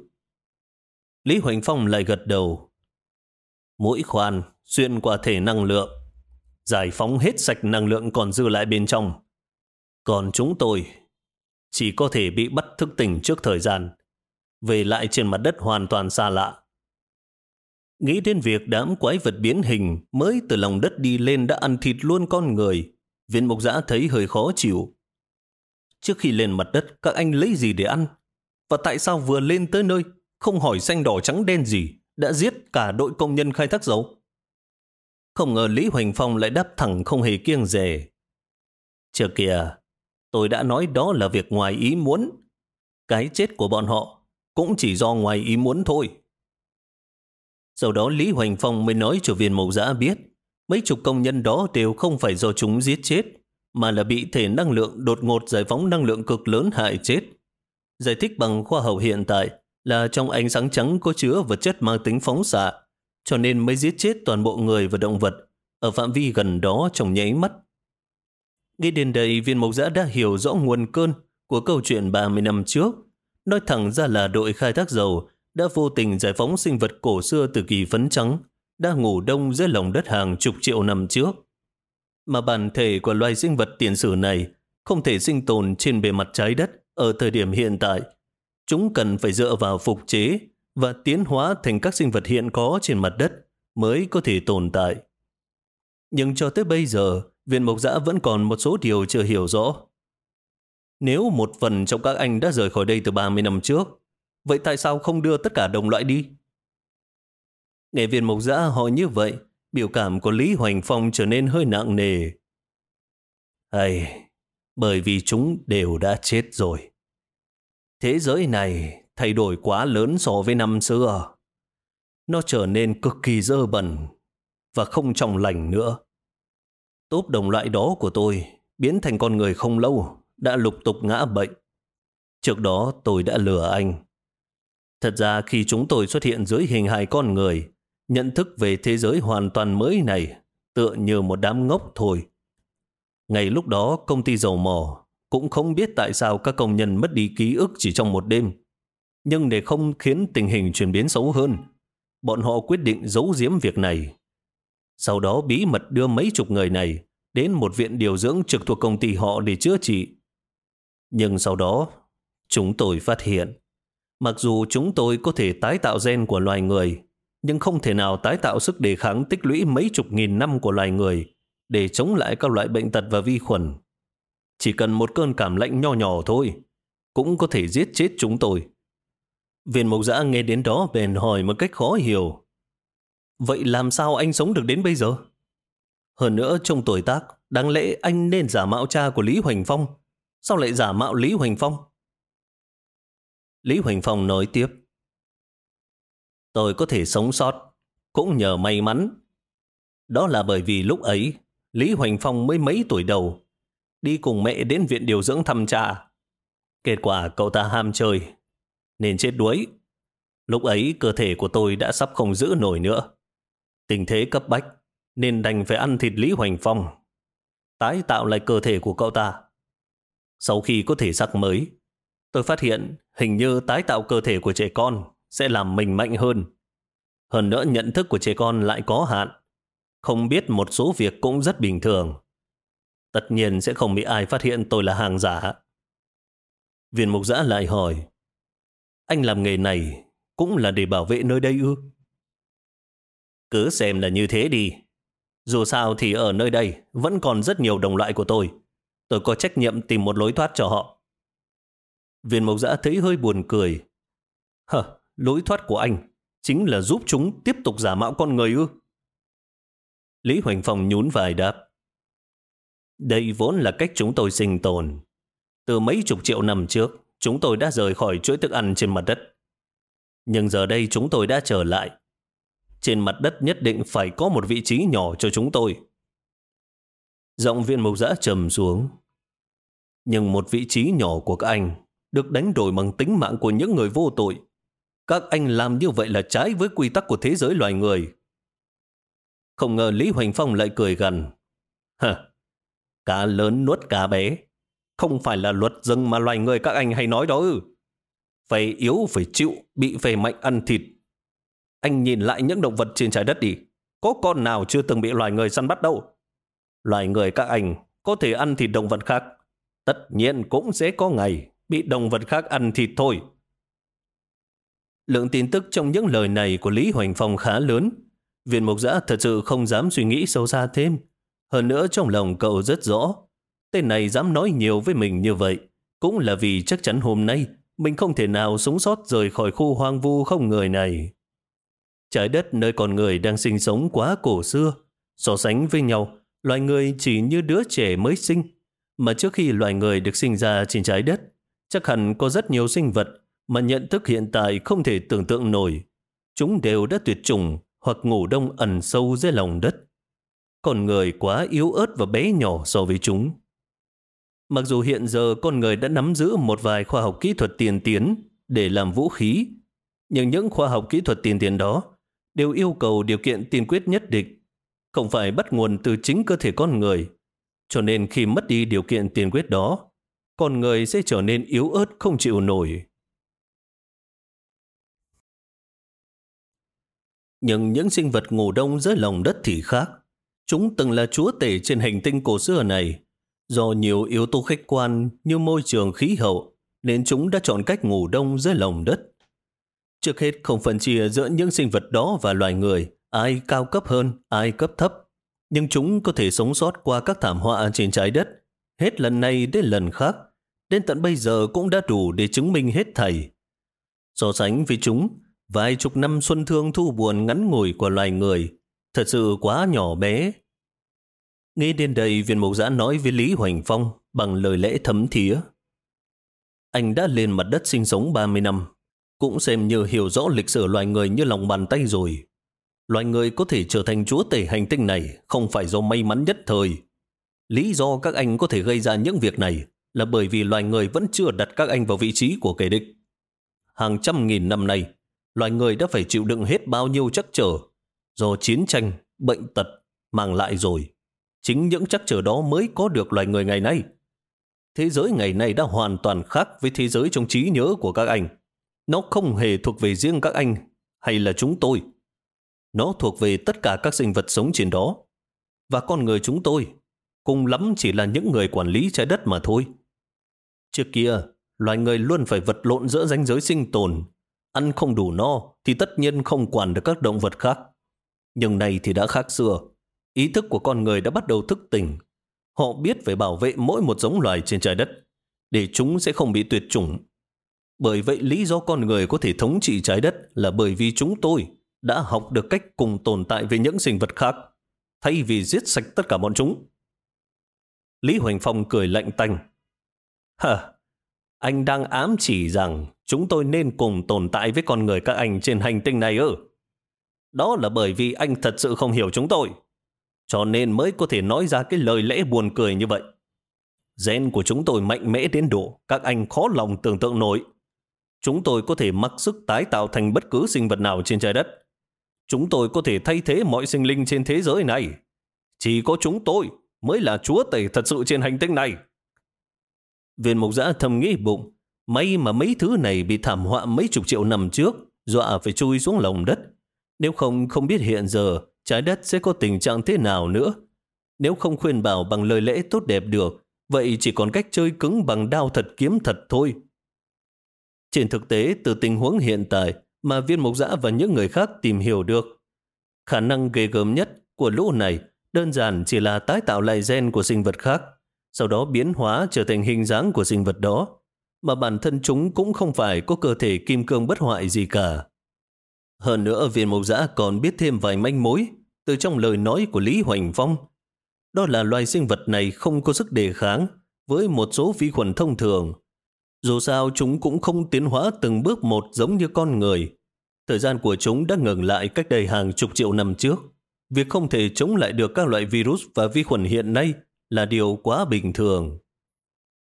Lý Hoành Phong lại gật đầu. Mỗi khoan xuyên qua thể năng lượng, giải phóng hết sạch năng lượng còn dư lại bên trong. Còn chúng tôi chỉ có thể bị bắt thức tỉnh trước thời gian, về lại trên mặt đất hoàn toàn xa lạ. Nghĩ đến việc đám quái vật biến hình mới từ lòng đất đi lên đã ăn thịt luôn con người, viên mục giã thấy hơi khó chịu. Trước khi lên mặt đất, các anh lấy gì để ăn? Và tại sao vừa lên tới nơi, không hỏi xanh đỏ trắng đen gì, đã giết cả đội công nhân khai thác dầu? Không ngờ Lý Hoành Phong lại đáp thẳng không hề kiêng dè. Chờ kìa, Tôi đã nói đó là việc ngoài ý muốn. Cái chết của bọn họ cũng chỉ do ngoài ý muốn thôi. Sau đó Lý Hoành Phong mới nói cho viên mẫu giã biết mấy chục công nhân đó đều không phải do chúng giết chết, mà là bị thể năng lượng đột ngột giải phóng năng lượng cực lớn hại chết. Giải thích bằng khoa học hiện tại là trong ánh sáng trắng có chứa vật chất mang tính phóng xạ, cho nên mới giết chết toàn bộ người và động vật ở phạm vi gần đó trong nháy mắt. Nghe đến đây, viên mộc giã đã hiểu rõ nguồn cơn của câu chuyện 30 năm trước. Nói thẳng ra là đội khai thác dầu đã vô tình giải phóng sinh vật cổ xưa từ kỳ phấn trắng, đã ngủ đông dưới lòng đất hàng chục triệu năm trước. Mà bản thể của loài sinh vật tiền sử này không thể sinh tồn trên bề mặt trái đất ở thời điểm hiện tại. Chúng cần phải dựa vào phục chế và tiến hóa thành các sinh vật hiện có trên mặt đất mới có thể tồn tại. Nhưng cho tới bây giờ, viên mộc giã vẫn còn một số điều chưa hiểu rõ. Nếu một phần trong các anh đã rời khỏi đây từ 30 năm trước, vậy tại sao không đưa tất cả đồng loại đi? Nghe viên mộc giã hỏi như vậy, biểu cảm của Lý Hoành Phong trở nên hơi nặng nề. Hay, bởi vì chúng đều đã chết rồi. Thế giới này thay đổi quá lớn so với năm xưa. Nó trở nên cực kỳ dơ bẩn và không trong lành nữa. Tốp đồng loại đó của tôi biến thành con người không lâu, đã lục tục ngã bệnh. Trước đó tôi đã lừa anh. Thật ra khi chúng tôi xuất hiện dưới hình hài con người, nhận thức về thế giới hoàn toàn mới này tựa như một đám ngốc thôi. Ngày lúc đó công ty dầu mỏ cũng không biết tại sao các công nhân mất đi ký ức chỉ trong một đêm. Nhưng để không khiến tình hình chuyển biến xấu hơn, bọn họ quyết định giấu giếm việc này sau đó bí mật đưa mấy chục người này đến một viện điều dưỡng trực thuộc công ty họ để chữa trị. Nhưng sau đó, chúng tôi phát hiện, mặc dù chúng tôi có thể tái tạo gen của loài người, nhưng không thể nào tái tạo sức đề kháng tích lũy mấy chục nghìn năm của loài người để chống lại các loại bệnh tật và vi khuẩn. Chỉ cần một cơn cảm lạnh nho nhỏ thôi, cũng có thể giết chết chúng tôi. Viên mộc giã nghe đến đó bèn hỏi một cách khó hiểu. Vậy làm sao anh sống được đến bây giờ? Hơn nữa trong tuổi tác, đáng lẽ anh nên giả mạo cha của Lý Hoành Phong. Sao lại giả mạo Lý Hoành Phong? Lý Hoành Phong nói tiếp. Tôi có thể sống sót, cũng nhờ may mắn. Đó là bởi vì lúc ấy, Lý Hoành Phong mới mấy tuổi đầu, đi cùng mẹ đến viện điều dưỡng thăm cha. Kết quả cậu ta ham chơi, nên chết đuối. Lúc ấy cơ thể của tôi đã sắp không giữ nổi nữa Tình thế cấp bách, nên đành phải ăn thịt Lý Hoành Phong, tái tạo lại cơ thể của cậu ta. Sau khi có thể sắc mới, tôi phát hiện hình như tái tạo cơ thể của trẻ con sẽ làm mình mạnh hơn. Hơn nữa nhận thức của trẻ con lại có hạn. Không biết một số việc cũng rất bình thường. Tất nhiên sẽ không bị ai phát hiện tôi là hàng giả. Viên mục giã lại hỏi, anh làm nghề này cũng là để bảo vệ nơi đây ư? Cứ xem là như thế đi. Dù sao thì ở nơi đây vẫn còn rất nhiều đồng loại của tôi. Tôi có trách nhiệm tìm một lối thoát cho họ. Viên mộc giã thấy hơi buồn cười. Hờ, lối thoát của anh chính là giúp chúng tiếp tục giả mạo con người ư? Lý Hoành Phong nhún vài đáp. Đây vốn là cách chúng tôi sinh tồn. Từ mấy chục triệu năm trước, chúng tôi đã rời khỏi chuỗi thức ăn trên mặt đất. Nhưng giờ đây chúng tôi đã trở lại. Trên mặt đất nhất định phải có một vị trí nhỏ cho chúng tôi. Giọng viên mục giã trầm xuống. Nhưng một vị trí nhỏ của các anh được đánh đổi bằng tính mạng của những người vô tội. Các anh làm như vậy là trái với quy tắc của thế giới loài người. Không ngờ Lý Hoành Phong lại cười gần. Hả, cá lớn nuốt cá bé. Không phải là luật rừng mà loài người các anh hay nói đó ư. Phải yếu phải chịu, bị phê mạnh ăn thịt. Anh nhìn lại những động vật trên trái đất đi. Có con nào chưa từng bị loài người săn bắt đâu. Loài người các anh có thể ăn thịt động vật khác. Tất nhiên cũng sẽ có ngày bị động vật khác ăn thịt thôi. Lượng tin tức trong những lời này của Lý Hoành Phong khá lớn. Viên mục giã thật sự không dám suy nghĩ sâu xa thêm. Hơn nữa trong lòng cậu rất rõ. Tên này dám nói nhiều với mình như vậy. Cũng là vì chắc chắn hôm nay mình không thể nào sống sót rời khỏi khu hoang vu không người này. Trái đất nơi con người đang sinh sống quá cổ xưa. So sánh với nhau, loài người chỉ như đứa trẻ mới sinh. Mà trước khi loài người được sinh ra trên trái đất, chắc hẳn có rất nhiều sinh vật mà nhận thức hiện tại không thể tưởng tượng nổi. Chúng đều đã tuyệt chủng hoặc ngủ đông ẩn sâu dưới lòng đất. Con người quá yếu ớt và bé nhỏ so với chúng. Mặc dù hiện giờ con người đã nắm giữ một vài khoa học kỹ thuật tiên tiến để làm vũ khí, nhưng những khoa học kỹ thuật tiên tiến đó đều yêu cầu điều kiện tiên quyết nhất định, không phải bắt nguồn từ chính cơ thể con người. Cho nên khi mất đi điều kiện tiên quyết đó, con người sẽ trở nên yếu ớt không chịu nổi. Nhưng những sinh vật ngủ đông dưới lòng đất thì khác. Chúng từng là chúa tể trên hành tinh cổ xưa này. Do nhiều yếu tố khách quan như môi trường khí hậu, nên chúng đã chọn cách ngủ đông dưới lòng đất. Trước hết không phân chia giữa những sinh vật đó và loài người, ai cao cấp hơn, ai cấp thấp. Nhưng chúng có thể sống sót qua các thảm họa trên trái đất, hết lần này đến lần khác. Đến tận bây giờ cũng đã đủ để chứng minh hết thầy. So sánh với chúng, vài chục năm xuân thương thu buồn ngắn ngủi của loài người, thật sự quá nhỏ bé. Nghe đến đây, viên mục giã nói với Lý Hoành Phong bằng lời lẽ thấm thía. Anh đã lên mặt đất sinh sống 30 năm, cũng xem như hiểu rõ lịch sử loài người như lòng bàn tay rồi. Loài người có thể trở thành chúa tể hành tinh này không phải do may mắn nhất thời. Lý do các anh có thể gây ra những việc này là bởi vì loài người vẫn chưa đặt các anh vào vị trí của kẻ địch. Hàng trăm nghìn năm nay, loài người đã phải chịu đựng hết bao nhiêu chắc trở do chiến tranh, bệnh tật mang lại rồi. Chính những chắc trở đó mới có được loài người ngày nay. Thế giới ngày nay đã hoàn toàn khác với thế giới trong trí nhớ của các anh. Nó không hề thuộc về riêng các anh hay là chúng tôi. Nó thuộc về tất cả các sinh vật sống trên đó. Và con người chúng tôi cùng lắm chỉ là những người quản lý trái đất mà thôi. Trước kia, loài người luôn phải vật lộn giữa ranh giới sinh tồn. Ăn không đủ no thì tất nhiên không quản được các động vật khác. Nhưng này thì đã khác xưa. Ý thức của con người đã bắt đầu thức tỉnh. Họ biết phải bảo vệ mỗi một giống loài trên trái đất để chúng sẽ không bị tuyệt chủng bởi vậy lý do con người có thể thống trị trái đất là bởi vì chúng tôi đã học được cách cùng tồn tại với những sinh vật khác, thay vì giết sạch tất cả bọn chúng. Lý Hoành Phong cười lạnh tanh. Hả, anh đang ám chỉ rằng chúng tôi nên cùng tồn tại với con người các anh trên hành tinh này ư? Đó là bởi vì anh thật sự không hiểu chúng tôi, cho nên mới có thể nói ra cái lời lẽ buồn cười như vậy. Gen của chúng tôi mạnh mẽ đến độ các anh khó lòng tưởng tượng nổi. Chúng tôi có thể mặc sức tái tạo thành bất cứ sinh vật nào trên trái đất. chúng tôi có thể thay thế mọi sinh linh trên thế giới này. Chỉ có chúng tôi mới là chúa tể thật sự trên hành tinh này. Viên mục giã thầm nghĩ bụng, may mà mấy thứ này bị thảm họa mấy chục triệu năm trước, dọa phải chui xuống lòng đất. Nếu không, không biết hiện giờ trái đất sẽ có tình trạng thế nào nữa. Nếu không khuyên bảo bằng lời lẽ tốt đẹp được, vậy chỉ còn cách chơi cứng bằng đao thật kiếm thật thôi. Trên thực tế, từ tình huống hiện tại mà viên mục giã và những người khác tìm hiểu được, khả năng ghê gớm nhất của lũ này đơn giản chỉ là tái tạo lại gen của sinh vật khác, sau đó biến hóa trở thành hình dáng của sinh vật đó, mà bản thân chúng cũng không phải có cơ thể kim cương bất hoại gì cả. Hơn nữa, viên mộc giã còn biết thêm vài manh mối từ trong lời nói của Lý Hoành Phong. Đó là loài sinh vật này không có sức đề kháng với một số vi khuẩn thông thường. Dù sao chúng cũng không tiến hóa từng bước một giống như con người. Thời gian của chúng đã ngừng lại cách đây hàng chục triệu năm trước. Việc không thể chống lại được các loại virus và vi khuẩn hiện nay là điều quá bình thường.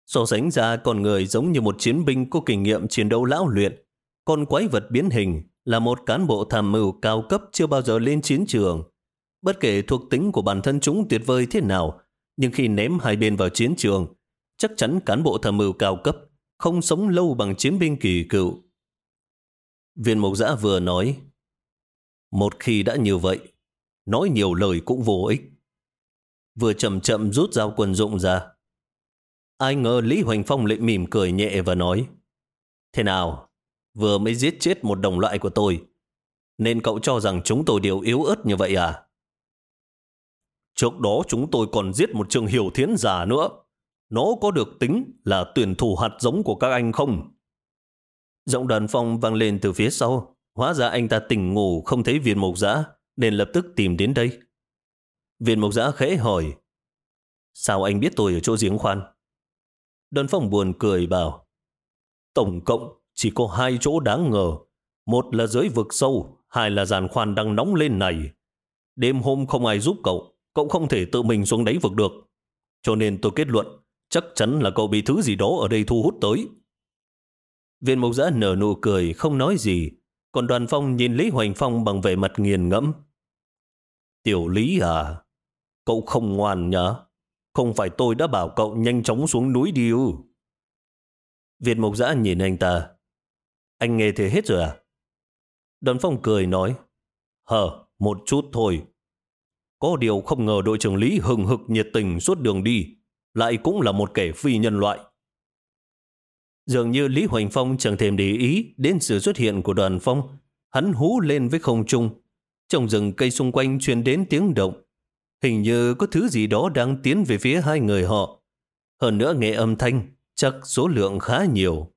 So sánh ra con người giống như một chiến binh có kinh nghiệm chiến đấu lão luyện. Con quái vật biến hình là một cán bộ tham mưu cao cấp chưa bao giờ lên chiến trường. Bất kể thuộc tính của bản thân chúng tuyệt vời thế nào, nhưng khi ném hai bên vào chiến trường, chắc chắn cán bộ tham mưu cao cấp không sống lâu bằng chiến binh kỳ cựu. Viên mộc giã vừa nói, một khi đã như vậy, nói nhiều lời cũng vô ích. Vừa chậm chậm rút dao quần dụng ra. Ai ngờ Lý Hoành Phong lại mỉm cười nhẹ và nói, Thế nào, vừa mới giết chết một đồng loại của tôi, nên cậu cho rằng chúng tôi đều yếu ớt như vậy à? Trước đó chúng tôi còn giết một trường hiểu thiến giả nữa. Nó có được tính là tuyển thủ hạt giống của các anh không? Giọng đoàn phong vang lên từ phía sau. Hóa ra anh ta tỉnh ngủ không thấy viên mộc giã, nên lập tức tìm đến đây. Viên mộc giã khẽ hỏi, sao anh biết tôi ở chỗ giếng khoan? Đoàn phong buồn cười bảo, tổng cộng chỉ có hai chỗ đáng ngờ. Một là dưới vực sâu, hai là giàn khoan đang nóng lên này. Đêm hôm không ai giúp cậu, cậu không thể tự mình xuống đáy vực được. Cho nên tôi kết luận, chắc chắn là cậu bị thứ gì đó ở đây thu hút tới. Viên mục giã nở nụ cười, không nói gì. Còn đoàn phong nhìn Lý Hoành Phong bằng vẻ mặt nghiền ngẫm. Tiểu Lý à, cậu không ngoan nhá. Không phải tôi đã bảo cậu nhanh chóng xuống núi đi ư. Việt mộc giã nhìn anh ta. Anh nghe thế hết rồi à? Đoàn phong cười nói. Hờ, một chút thôi. Có điều không ngờ đội trưởng Lý hừng hực nhiệt tình suốt đường đi. Lại cũng là một kẻ phi nhân loại. Dường như Lý Hoành Phong chẳng thèm để ý đến sự xuất hiện của đoàn phong. Hắn hú lên với không trung. Trong rừng cây xung quanh truyền đến tiếng động. Hình như có thứ gì đó đang tiến về phía hai người họ. Hơn nữa nghe âm thanh, chắc số lượng khá nhiều.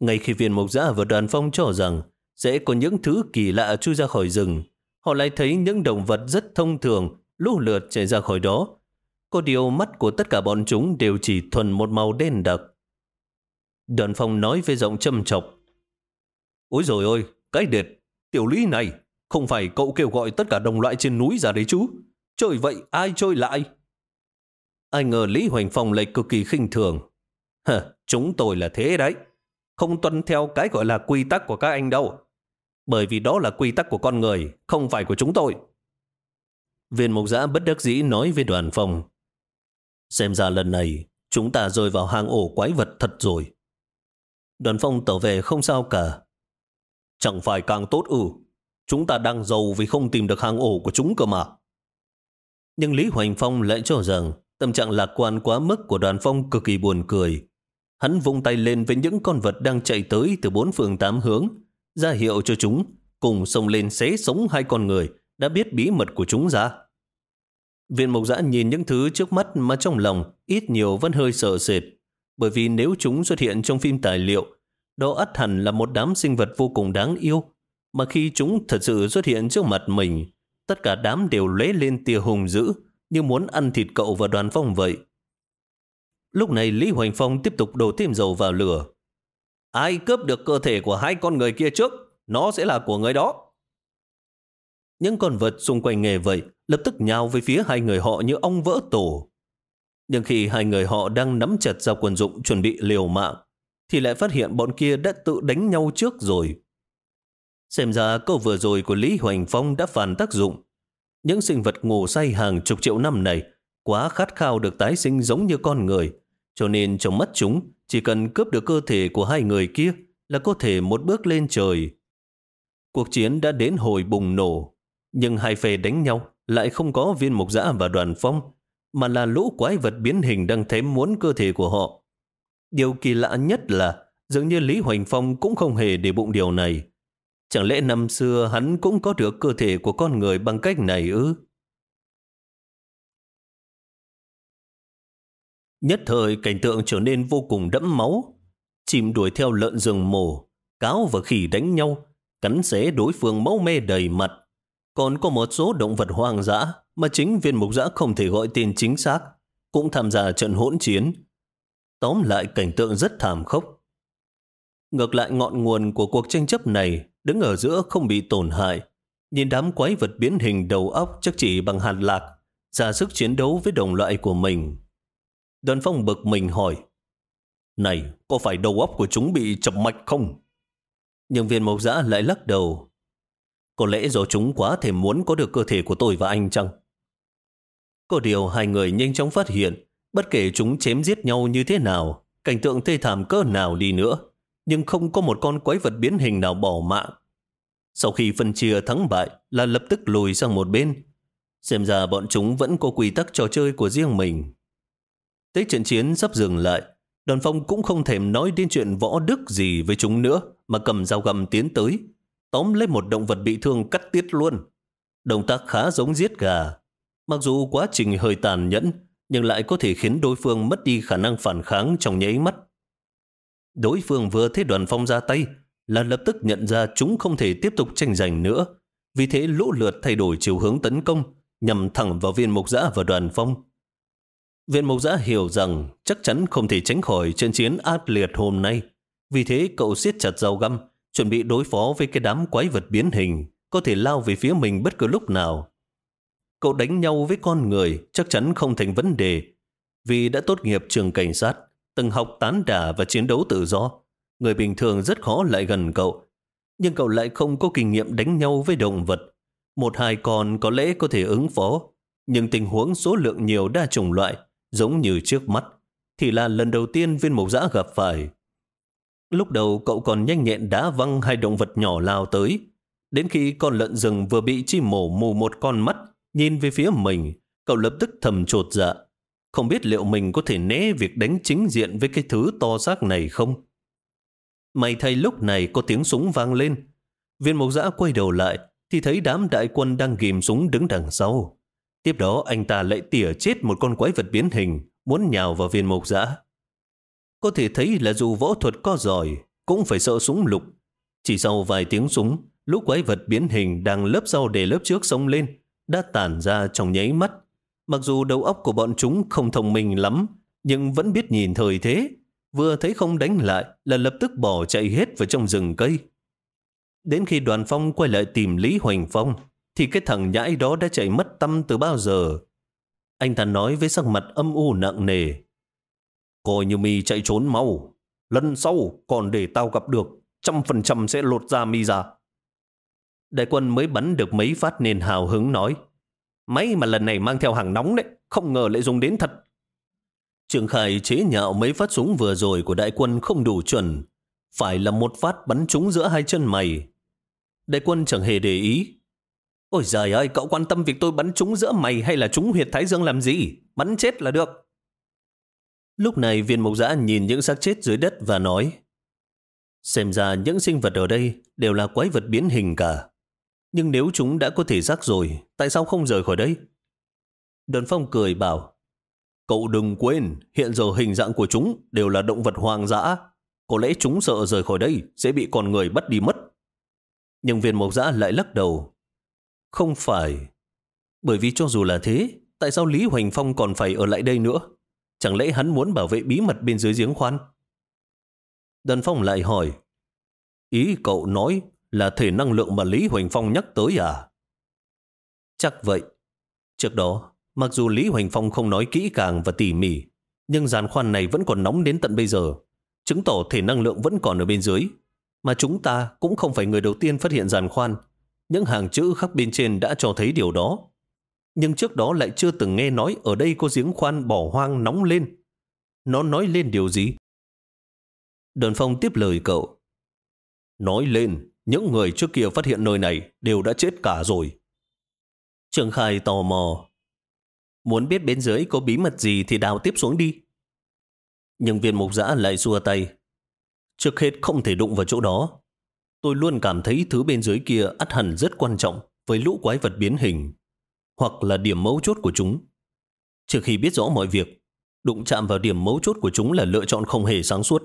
Ngay khi viên mục giã và đoàn phong cho rằng sẽ có những thứ kỳ lạ chui ra khỏi rừng, họ lại thấy những động vật rất thông thường lũ lượt chạy ra khỏi đó. Có điều mắt của tất cả bọn chúng đều chỉ thuần một màu đen đặc. Đoàn phong nói với giọng châm chọc. Ôi rồi ôi, cái đệt, tiểu lý này, không phải cậu kêu gọi tất cả đồng loại trên núi ra đấy chú. Trôi vậy ai trôi lại? Ai ngờ Lý Hoành Phong lại cực kỳ khinh thường. Hờ, chúng tôi là thế đấy. Không tuân theo cái gọi là quy tắc của các anh đâu. Bởi vì đó là quy tắc của con người, không phải của chúng tôi. Viên mục giã bất đắc dĩ nói với đoàn phong. Xem ra lần này, chúng ta rơi vào hang ổ quái vật thật rồi. Đoàn phong tỏ về không sao cả. Chẳng phải càng tốt ư. Chúng ta đang giàu vì không tìm được hang ổ của chúng cơ mà. Nhưng Lý Hoành Phong lại cho rằng tâm trạng lạc quan quá mức của đoàn phong cực kỳ buồn cười. Hắn vung tay lên với những con vật đang chạy tới từ bốn phương tám hướng, ra hiệu cho chúng cùng xông lên xé sống hai con người đã biết bí mật của chúng ra. Viên Mộc Giã nhìn những thứ trước mắt mà trong lòng ít nhiều vẫn hơi sợ sệt, bởi vì nếu chúng xuất hiện trong phim tài liệu, đó ắt hẳn là một đám sinh vật vô cùng đáng yêu, mà khi chúng thật sự xuất hiện trước mặt mình, tất cả đám đều lóe lên tia hùng dữ, như muốn ăn thịt cậu và đoàn phong vậy. Lúc này Lý Hoành Phong tiếp tục đổ thêm dầu vào lửa. Ai cướp được cơ thể của hai con người kia trước, nó sẽ là của người đó. Những con vật xung quanh nghề vậy lập tức nhào về phía hai người họ như ong vỡ tổ. Nhưng khi hai người họ đang nắm chặt dao quần dụng chuẩn bị liều mạng, thì lại phát hiện bọn kia đã tự đánh nhau trước rồi. Xem ra câu vừa rồi của Lý Hoành Phong đã phản tác dụng. Những sinh vật ngủ say hàng chục triệu năm này quá khát khao được tái sinh giống như con người, cho nên trong mắt chúng chỉ cần cướp được cơ thể của hai người kia là có thể một bước lên trời. Cuộc chiến đã đến hồi bùng nổ, nhưng hai phe đánh nhau lại không có viên mục giã và đoàn phong, mà là lũ quái vật biến hình đang thèm muốn cơ thể của họ. Điều kỳ lạ nhất là dường như Lý Hoành Phong cũng không hề để bụng điều này. Chẳng lẽ năm xưa hắn cũng có được cơ thể của con người bằng cách này ư? Nhất thời cảnh tượng trở nên vô cùng đẫm máu. chìm đuổi theo lợn rừng mổ, cáo và khỉ đánh nhau, cắn xé đối phương máu me đầy mặt. Còn có một số động vật hoang dã mà chính viên mục dã không thể gọi tên chính xác, cũng tham gia trận hỗn chiến. Tóm lại cảnh tượng rất thảm khốc. Ngược lại ngọn nguồn của cuộc tranh chấp này đứng ở giữa không bị tổn hại. Nhìn đám quái vật biến hình đầu óc chắc chỉ bằng hạt lạc, ra sức chiến đấu với đồng loại của mình. Đoàn phong bực mình hỏi, Này, có phải đầu óc của chúng bị chập mạch không? Nhưng viên mộc giã lại lắc đầu. Có lẽ do chúng quá thèm muốn có được cơ thể của tôi và anh chăng? Có điều hai người nhanh chóng phát hiện, bất kể chúng chém giết nhau như thế nào, cảnh tượng thê thảm cỡ nào đi nữa, nhưng không có một con quái vật biến hình nào bỏ mạng. Sau khi phân chia thắng bại là lập tức lùi sang một bên. Xem ra bọn chúng vẫn có quy tắc trò chơi của riêng mình. Tới trận chiến sắp dừng lại, đoàn phong cũng không thèm nói đến chuyện võ đức gì với chúng nữa, mà cầm dao găm tiến tới, tóm lấy một động vật bị thương cắt tiết luôn. Động tác khá giống giết gà. Mặc dù quá trình hơi tàn nhẫn, nhưng lại có thể khiến đối phương mất đi khả năng phản kháng trong nháy mắt. Đối phương vừa thấy đoàn phong ra tay là lập tức nhận ra chúng không thể tiếp tục tranh giành nữa. Vì thế lũ lượt thay đổi chiều hướng tấn công nhằm thẳng vào viên mục giã và đoàn phong. Viên mục giã hiểu rằng chắc chắn không thể tránh khỏi trận chiến ác liệt hôm nay. Vì thế cậu siết chặt dao găm, chuẩn bị đối phó với cái đám quái vật biến hình, có thể lao về phía mình bất cứ lúc nào. Cậu đánh nhau với con người chắc chắn không thành vấn đề, vì đã tốt nghiệp trường cảnh sát từng học tán đả và chiến đấu tự do. Người bình thường rất khó lại gần cậu. Nhưng cậu lại không có kinh nghiệm đánh nhau với động vật. Một hai con có lẽ có thể ứng phó. Nhưng tình huống số lượng nhiều đa chủng loại, giống như trước mắt, thì là lần đầu tiên viên mộc giã gặp phải. Lúc đầu cậu còn nhanh nhẹn đá văng hai động vật nhỏ lao tới. Đến khi con lợn rừng vừa bị chim mổ mù một con mắt, nhìn về phía mình, cậu lập tức thầm trột dạ. Không biết liệu mình có thể né việc đánh chính diện với cái thứ to xác này không? May thay lúc này có tiếng súng vang lên. Viên mộc giã quay đầu lại thì thấy đám đại quân đang ghim súng đứng đằng sau. Tiếp đó anh ta lại tỉa chết một con quái vật biến hình muốn nhào vào viên mộc giã. Có thể thấy là dù võ thuật có giỏi cũng phải sợ súng lục. Chỉ sau vài tiếng súng, lúc quái vật biến hình đang lớp sau để lớp trước sông lên đã tản ra trong nháy mắt. Mặc dù đầu óc của bọn chúng không thông minh lắm, nhưng vẫn biết nhìn thời thế. Vừa thấy không đánh lại là lập tức bỏ chạy hết vào trong rừng cây. Đến khi đoàn phong quay lại tìm Lý Hoành Phong, thì cái thằng nhãi đó đã chạy mất tâm từ bao giờ. Anh ta nói với sắc mặt âm u nặng nề. Coi như mi chạy trốn mau. Lần sau còn để tao gặp được, trăm phần trăm sẽ lột ra mi ra. Đại quân mới bắn được mấy phát nên hào hứng nói. Máy mà lần này mang theo hàng nóng đấy, không ngờ lại dùng đến thật. Trường Khải chế nhạo mấy phát súng vừa rồi của đại quân không đủ chuẩn. Phải là một phát bắn trúng giữa hai chân mày. Đại quân chẳng hề để ý. Ôi giời ơi, cậu quan tâm việc tôi bắn trúng giữa mày hay là trúng huyệt thái dương làm gì? Bắn chết là được. Lúc này viên mộc giã nhìn những xác chết dưới đất và nói Xem ra những sinh vật ở đây đều là quái vật biến hình cả. Nhưng nếu chúng đã có thể giác rồi, tại sao không rời khỏi đây? Đơn Phong cười bảo, cậu đừng quên, hiện giờ hình dạng của chúng đều là động vật hoang dã. Có lẽ chúng sợ rời khỏi đây sẽ bị con người bắt đi mất. Nhưng viên mộc dã lại lắc đầu. Không phải. Bởi vì cho dù là thế, tại sao Lý Hoành Phong còn phải ở lại đây nữa? Chẳng lẽ hắn muốn bảo vệ bí mật bên dưới giếng khoan? Đơn Phong lại hỏi, ý cậu nói là thể năng lượng mà Lý Hoành Phong nhắc tới à? Chắc vậy. Trước đó, mặc dù Lý Hoành Phong không nói kỹ càng và tỉ mỉ, nhưng giàn khoan này vẫn còn nóng đến tận bây giờ, chứng tỏ thể năng lượng vẫn còn ở bên dưới. Mà chúng ta cũng không phải người đầu tiên phát hiện giàn khoan. Những hàng chữ khắc bên trên đã cho thấy điều đó. Nhưng trước đó lại chưa từng nghe nói ở đây có giếng khoan bỏ hoang nóng lên. Nó nói lên điều gì? Đơn Phong tiếp lời cậu. Nói lên, những người trước kia phát hiện nơi này đều đã chết cả rồi. Trường Khai tò mò. Muốn biết bên dưới có bí mật gì thì đào tiếp xuống đi. Nhưng viên mục giã lại xua tay. Trước hết không thể đụng vào chỗ đó. Tôi luôn cảm thấy thứ bên dưới kia ắt hẳn rất quan trọng với lũ quái vật biến hình, hoặc là điểm mấu chốt của chúng. Trước khi biết rõ mọi việc, đụng chạm vào điểm mấu chốt của chúng là lựa chọn không hề sáng suốt.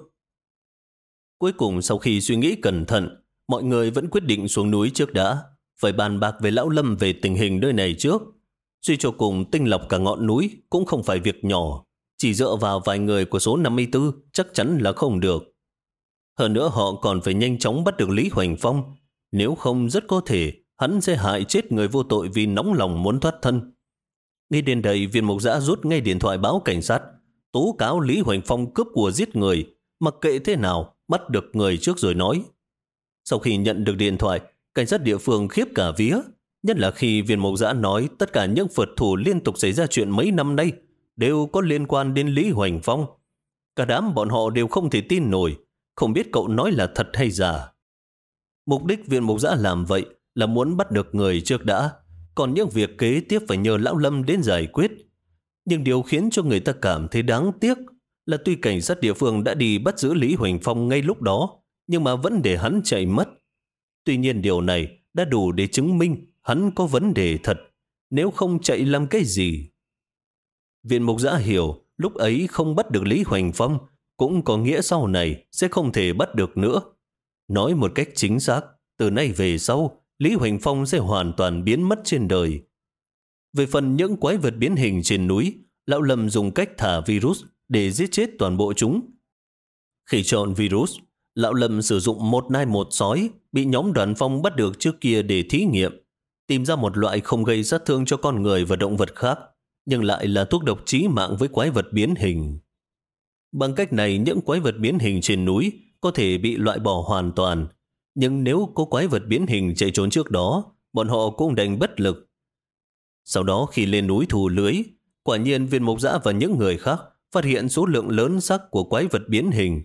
Cuối cùng sau khi suy nghĩ cẩn thận, mọi người vẫn quyết định xuống núi trước đã, phải bàn bạc với Lão Lâm về tình hình nơi này trước. Suy cho cùng tinh lọc cả ngọn núi cũng không phải việc nhỏ, chỉ dựa vào vài người của số 54 chắc chắn là không được. Hơn nữa họ còn phải nhanh chóng bắt được Lý Hoành Phong, nếu không rất có thể hắn sẽ hại chết người vô tội vì nóng lòng muốn thoát thân. nghe đến đây, viên mục giã rút ngay điện thoại báo cảnh sát, tố cáo Lý Hoành Phong cướp của giết người, mặc kệ thế nào, bắt được người trước rồi nói. Sau khi nhận được điện thoại, cảnh sát địa phương khiếp cả vía, nhất là khi viên mộc giã nói tất cả những phật thủ liên tục xảy ra chuyện mấy năm nay đều có liên quan đến Lý Hoành Phong. Cả đám bọn họ đều không thể tin nổi, không biết cậu nói là thật hay giả. Mục đích viên Mộc giã làm vậy là muốn bắt được người trước đã, còn những việc kế tiếp phải nhờ Lão Lâm đến giải quyết. Nhưng điều khiến cho người ta cảm thấy đáng tiếc là tuy cảnh sát địa phương đã đi bắt giữ Lý Huỳnh Phong ngay lúc đó, nhưng mà vẫn để hắn chạy mất. Tuy nhiên điều này đã đủ để chứng minh hắn có vấn đề thật, nếu không chạy làm cái gì. Viện Mục Giã hiểu lúc ấy không bắt được Lý Hoành Phong cũng có nghĩa sau này sẽ không thể bắt được nữa. Nói một cách chính xác, từ nay về sau, Lý Hoành Phong sẽ hoàn toàn biến mất trên đời. Về phần những quái vật biến hình trên núi, Lão Lâm dùng cách thả virus để giết chết toàn bộ chúng. Khi chọn virus, Lão Lâm sử dụng một nai một sói bị nhóm đoàn phong bắt được trước kia để thí nghiệm, tìm ra một loại không gây sát thương cho con người và động vật khác, nhưng lại là thuốc độc chí mạng với quái vật biến hình. Bằng cách này, những quái vật biến hình trên núi có thể bị loại bỏ hoàn toàn, nhưng nếu có quái vật biến hình chạy trốn trước đó, bọn họ cũng đành bất lực. Sau đó khi lên núi thù lưới, quả nhiên viên mộc dã và những người khác phát hiện số lượng lớn xác của quái vật biến hình.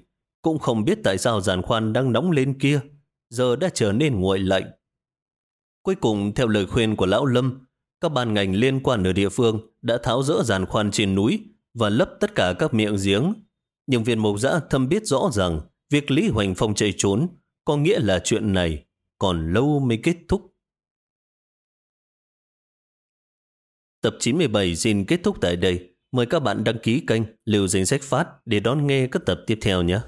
Cũng không biết tại sao giàn khoan đang nóng lên kia, giờ đã trở nên nguội lạnh. Cuối cùng, theo lời khuyên của Lão Lâm, các ban ngành liên quan ở địa phương đã tháo rỡ giàn khoan trên núi và lấp tất cả các miệng giếng. Nhưng viên mộc giã thâm biết rõ rằng việc Lý Hoành Phong chạy trốn có nghĩa là chuyện này còn lâu mới kết thúc. Tập 97 xin kết thúc tại đây. Mời các bạn đăng ký kênh Lưu Danh Sách Phát để đón nghe các tập tiếp theo nhé.